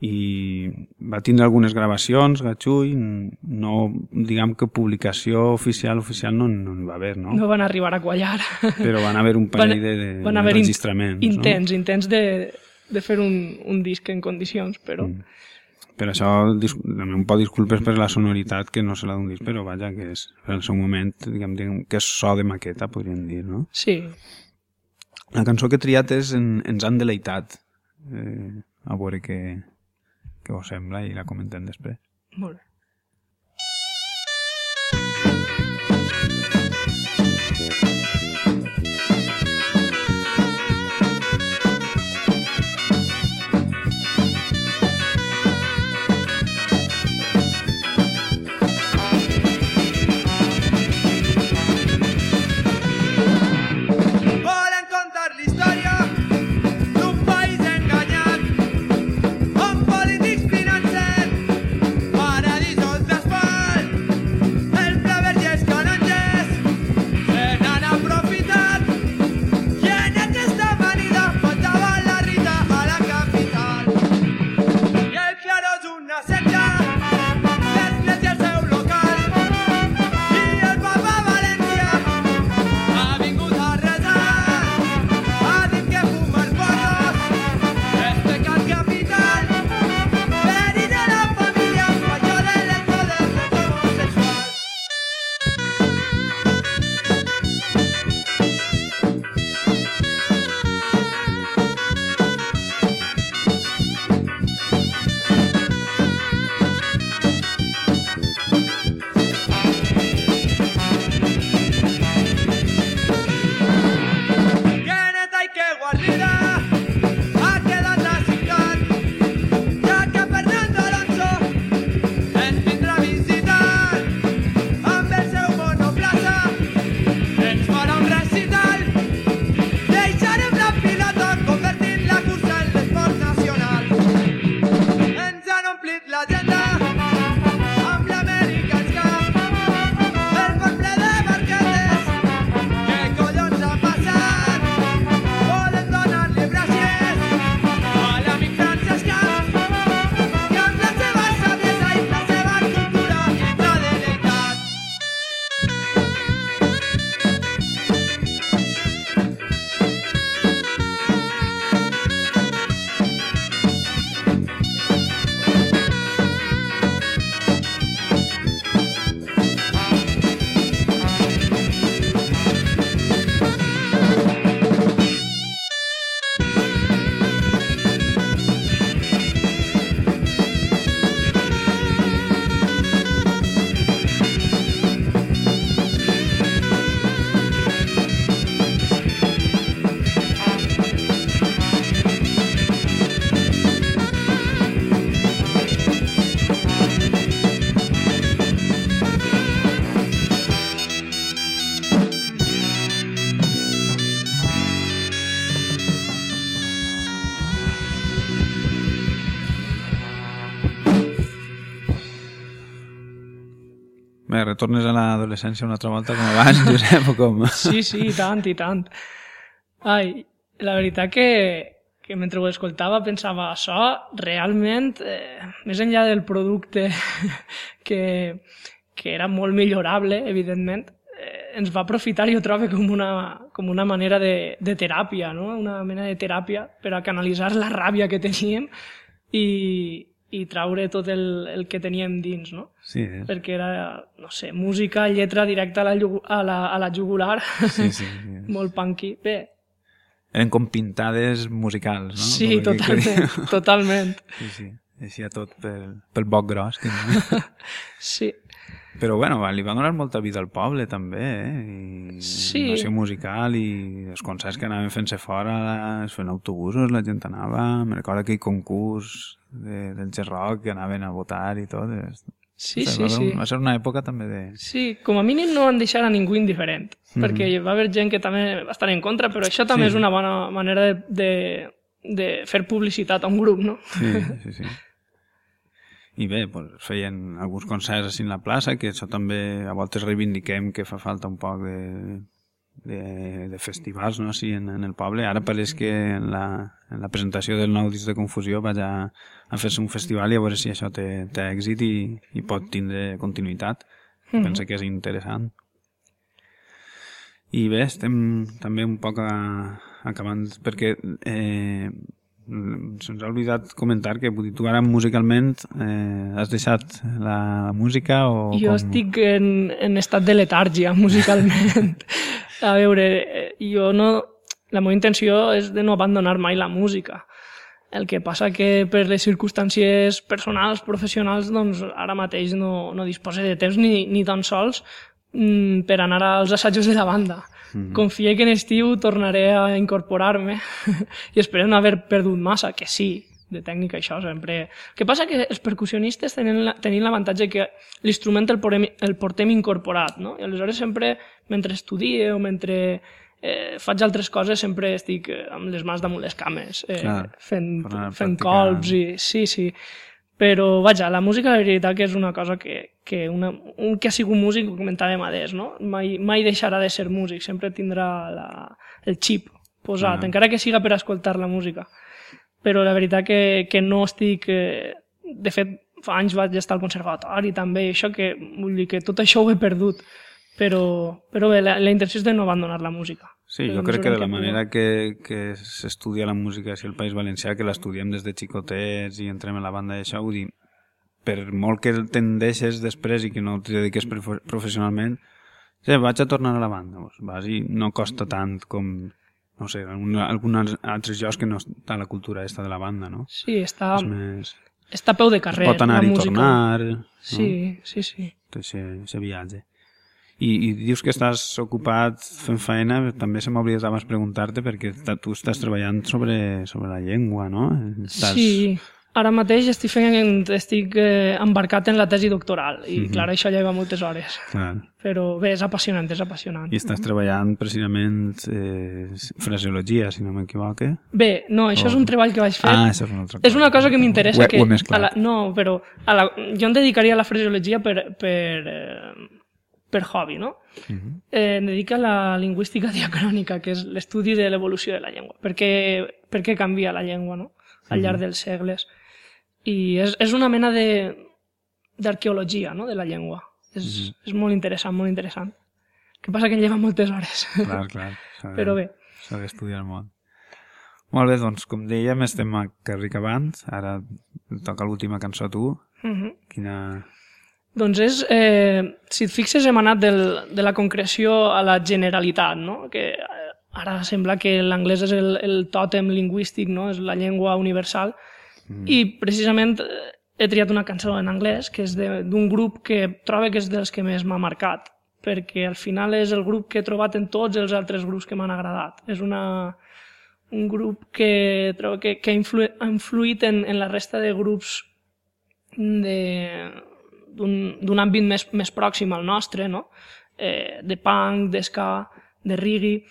I va tindre algunes gravacions, Gatxui, no, diguem que publicació oficial oficial no, no en va haver, no? No van arribar a quallar. Però van haver un parell van, de, de, van haver de registraments, intents, no? intents de, de fer un, un disc en condicions, però... Mm per això també un poc disculpes per la sonoritat que no se la d'un disc, però vaja, que és en el seu moment, diguem, diguem que és so de maqueta, podríem dir, no? Sí. La cançó que he triat és en, Ens han deleitat. Eh, a veure què, què us sembla i la comentem després. Molt bé. Bé, retornes a l'adolescència una altra volta com abans, Josep, o com? Sí, sí, i tant, i tant. Ai, la veritat que, que mentre ho escoltava pensava, això realment, eh, més enllà del producte que, que era molt millorable, evidentment, eh, ens va aprofitar, jo trobo, com una, com una manera de, de teràpia, no? una mena de teràpia per a canalitzar la ràbia que teníem i, i traure tot el, el que teníem dins, no? Sí, és. Perquè era, no sé, música, lletra directa a la, a la, a la jugular, sí, sí, sí. molt punky. Bé, eren com pintades musicals, no? Sí, totalment, totalment. Sí, sí, deixia tot pel, pel boc gros. Que sí. Però bueno, li va donar molta vida al poble també, eh? I sí. Nació musical i els concerts que anaven fent-se fora, es feien autobusos, la gent anava, me recordo aquell concurs de, del G-Rock que anaven a votar i tot. Sí, o sigui, sí, va, sí. Va ser una època també de... Sí, com a mínim no van deixar a ningú indiferent, mm -hmm. perquè va haver gent que també va estar en contra, però això també Sí. és una bona manera de, de, de fer publicitat a un grup, no? Sí, sí, sí. I bé, pues, feien alguns concerts així en la plaça, que això també a voltes reivindiquem que fa falta un poc de, de, de festivals no? així en, en el poble. Ara pareix que en la, en la presentació del nou disc de Confusió vaig a, a fer-se un festival i a veure si això té, té èxit i, i pot tindre continuïtat. Mhm. Penso que és interessant. I bé, estem també un poc a, acabant, perquè eh, se'ns ha oblidat comentar que vull dir, tu ara musicalment eh, has deixat la, música o Jo com... estic en, en estat de letàrgia musicalment. a veure, eh, jo no... La meva intenció és de no abandonar mai la música. El que passa que per les circumstàncies personals, professionals, doncs ara mateix no, no disposo de temps ni, ni tan sols mm, per anar als assajos de la banda. Mhm. Confie que en estiu tornaré a incorporar-me i espero no haver perdut massa, que sí, de tècnica això sempre... El que passa que els percussionistes tenen la- tenim l'avantatge que l'instrument el, porem, el portem incorporat, no? I aleshores sempre, mentre estudie o mentre eh, faig altres coses, sempre estic eh, amb les mans damunt les cames, eh, Clar, fent, fent colps i... Sí, sí. Però, vaja, la música, la veritat, que és una cosa que, que una, un que ha sigut músic, ho comentàvem adés, no? Mai, mai deixarà de ser músic, sempre tindrà la, el xip posat, Ah. encara que siga per escoltar la música. Però la veritat que, que no estic... Eh, de fet, fa anys vaig estar al conservatori també, i això que, vull dir que tot això ho he perdut. Però, però bé, la, la intenció és de no abandonar la música. Sí, jo crec que de la manera que, que s'estudia la música així al País Valencià, que l'estudiem des de xicotets i entrem a la banda això, vull dir, per molt que tendeixes després i que no t'hi dediques profe- professionalment, sí, vaig a tornar a la banda, doncs, vas i no costa tant com, no sé, algun, alguns altres llocs que no està la cultura esta de la banda, no? Sí, està, És més... està a peu de carrer, Es pot anar la i música. tornar, Sí, sí, sí. tot aquest viatge. I, I dius que estàs ocupat fent feina, també se m'ha oblidat abans preguntar-te perquè tu estàs treballant sobre, sobre la llengua, no? Estàs... Sí, ara mateix estic, fent, estic eh, embarcat en la tesi doctoral i, Mhm. clar, això lleva moltes hores. Clar. Però bé, és apassionant, és apassionant. I estàs treballant precisament eh, fraseologia, si no m'equivoque. Bé, no, això O- és un treball que vaig fer. Ah, això és una altra És una cosa que m'interessa. Ho que ho he mesclat. a la, no, però a la, jo em dedicaria a la fraseologia per, per, eh, per hobby, no? Mhm. eh, em dedica a la lingüística diacrònica, que és l'estudi de l'evolució de la llengua. Per què, per què canvia la llengua no? al llarg Mhm. dels segles. I és, és una mena de d'arqueologia no? de la llengua. És, Mhm. és molt interessant, molt interessant. El que passa que en lleva moltes hores. Clar, clar. Però bé. S'ha d'estudiar molt. Molt bé, doncs, com dèiem, estem a Carric Avant. Ara toca l'última cançó a tu. Mhm. Quina... Doncs és, eh, si et fixes, hem anat del, de la concreció a la generalitat, no? que eh, ara sembla que l'anglès és el, el tòtem lingüístic, no? és la llengua universal, Mm. i precisament eh, he triat una cançó en anglès que és de- d'un grup que trobo que és dels que més m'ha marcat, perquè al final és el grup que he trobat en tots els altres grups que m'han agradat. És una, un grup que trobo que, que ha influït en, en la resta de grups de- d'un àmbit més, més pròxim al nostre, no? eh, de punk, d'esca, de reggae,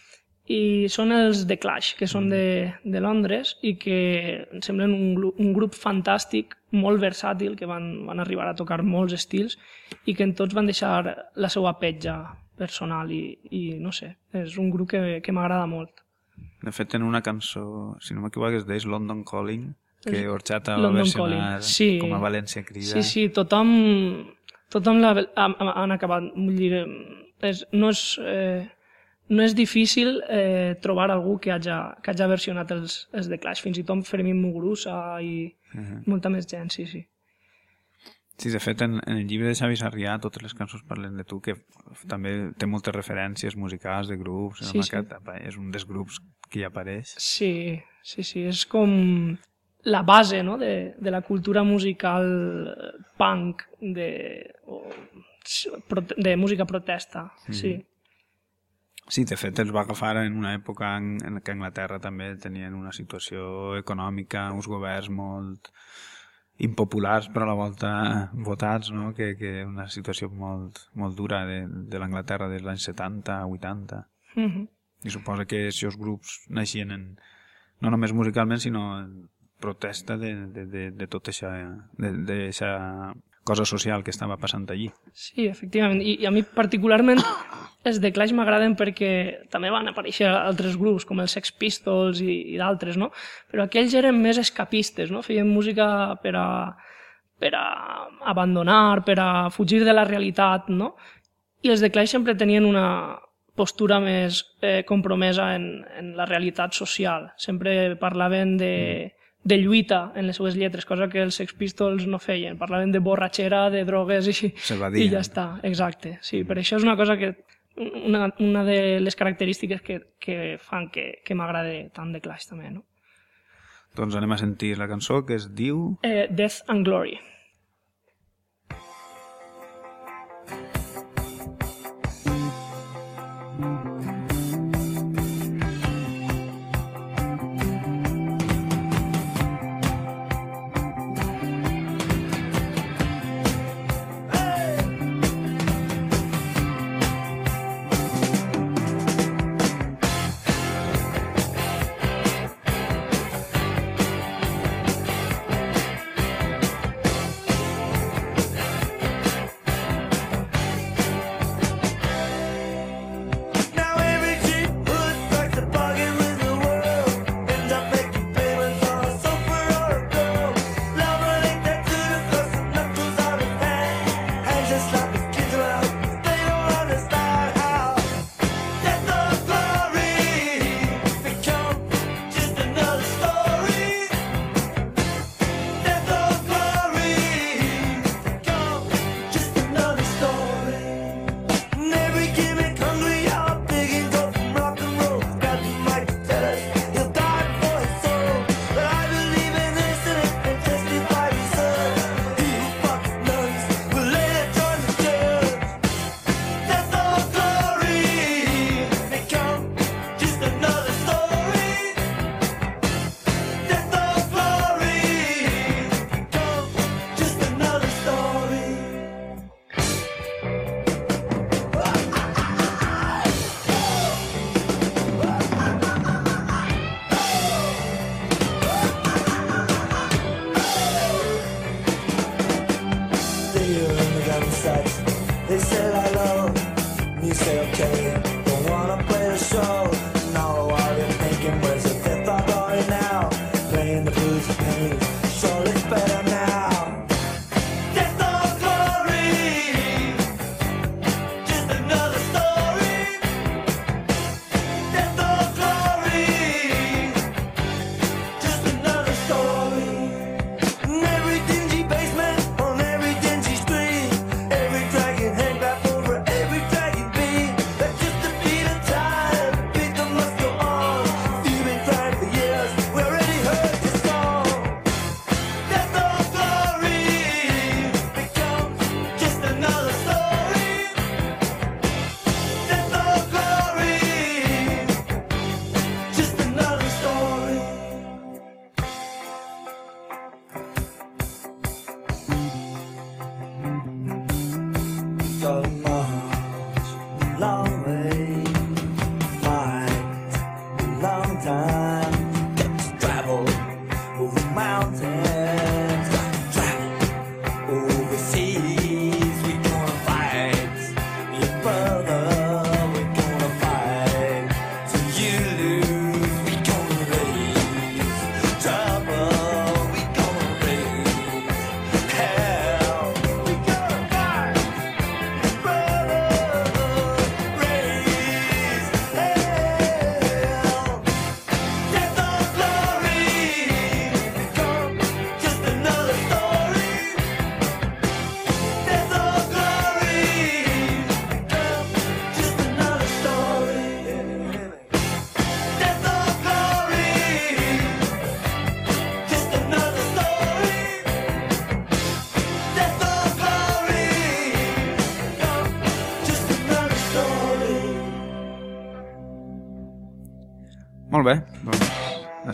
i són els The Clash, que són de, de Londres i que em semblen un, un grup fantàstic, molt versàtil, que van, van arribar a tocar molts estils i que en tots van deixar la seva petja personal i, i no sé, és un grup que, que m'agrada molt. De fet, en una cançó, si no m'equivoco, es London Calling, que Orxata va versionar sí. com a València Crida. Sí, sí, tothom, tothom l'ha han acabat. Vull dir, és, no és... Eh, no és difícil eh, trobar algú que hagi, que hagi versionat els, els de Clash, fins i tot Fermín Muguruza i uh -huh. molta més gent, sí, sí. Sí, de fet, en, en el llibre de Xavi Sarrià totes les cançons parlen de tu, que també té moltes referències musicals de grups, sí, sí. és un dels grups que hi apareix. Sí, sí, sí, és com la base no? de, de la cultura musical punk, de, o, de música protesta, mm -hmm. sí. Sí, de fet els va agafar en una època en, en què Anglaterra també tenien una situació econòmica, uns governs molt impopulars però a la volta votats, no? que, que una situació molt, molt dura de, de l'Anglaterra dels anys 70, 80. Mm -hmm. I suposa que aquests grups naixien en, no només musicalment, sinó en protesta de, de, de, de tot això, de, de això cosa social que estava passant allí. Sí, efectivament. I, i a mi particularment els de Clash m'agraden perquè també van aparèixer altres grups com els Sex Pistols i, i d'altres, no? Però aquells eren més escapistes, no? Feien música per a, per a abandonar, per a fugir de la realitat, no? I els de Clash sempre tenien una postura més eh, compromesa en, en la realitat social. Sempre parlaven de... Mm de lluita en les seues lletres, cosa que els Sex Pistols no feien. Parlaven de borratxera, de drogues i, i ja està. Exacte. Sí, per això és una cosa que una, una de les característiques que, que fan que, que m'agrada tant de Clash també, no? Doncs anem a sentir la cançó que es diu... Eh, Death and Glory. Molt bé,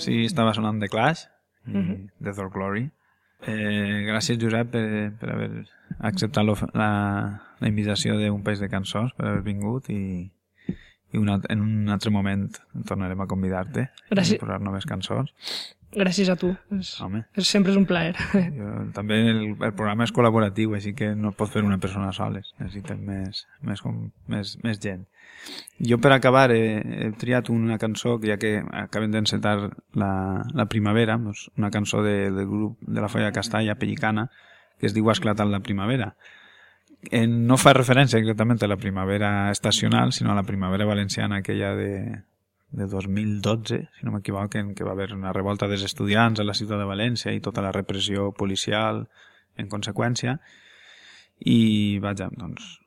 així estava sonant The Clash i mm -hmm. Death or Glory. Eh, gràcies, Josep, per, per haver acceptat la, la invitació d'un país de cançons, per haver vingut i, i una, en un altre moment tornarem a convidar-te a posar noves cançons. Gràcies a tu. És, Home. és, sempre és un plaer. Jo, també el, el programa és col·laboratiu, així que no pot fer una persona soles. Necessitem més, més, com, més, més gent. Jo per acabar he, he triat una cançó ja que acabem d'encetar la, la primavera, doncs una cançó de, del grup de la Folla Castalla, Pellicana, que es diu Esclatat la primavera. Eh, no fa referència exactament a la primavera estacional, sinó a la primavera valenciana, aquella de, de 2012, si no m'equivoco, en què va haver una revolta dels estudiants a la ciutat de València i tota la repressió policial en conseqüència. I, vaja, doncs,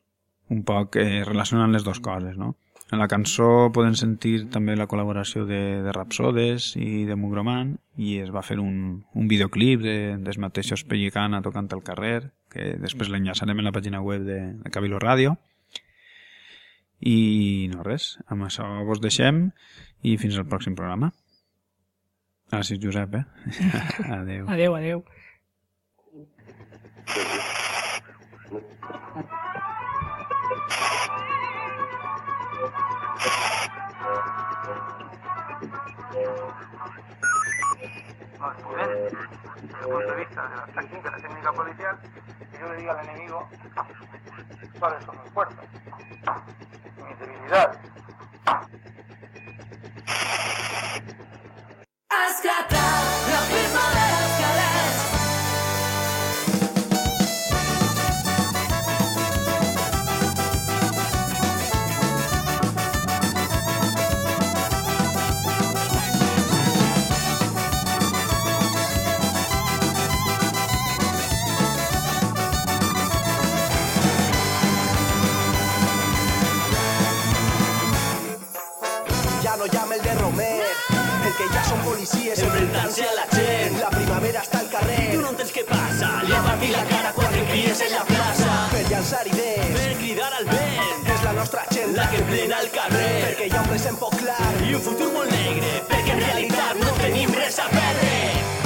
un poc eh, relacionant les dues coses, no? En la cançó podem sentir també la col·laboració de, de Rapsodes i de Mugroman i es va fer un, un videoclip de, dels mateixos Pellicana tocant al carrer que després l'enllaçarem en la pàgina web de, de Cabilo Ràdio i no res, amb això vos deixem i fins al pròxim programa. Gràcies, Josep, eh? adeu. Adeu, adeu. Desde el punto de vista de la táctica, la técnica policial, que yo le diga al enemigo cuáles son mis fuerzas, mis debilidades. la policies enfrontant-se a la gent. La primavera està al carrer. Tu no entens què passa. Lleva-t'hi la cara quan cries en la plaça. Per llançar idees. Per cridar al vent. És la nostra gent la que plena el carrer. Perquè hi ha un present poc clar. I un futur molt negre. Perquè en realitat no tenim res a perdre.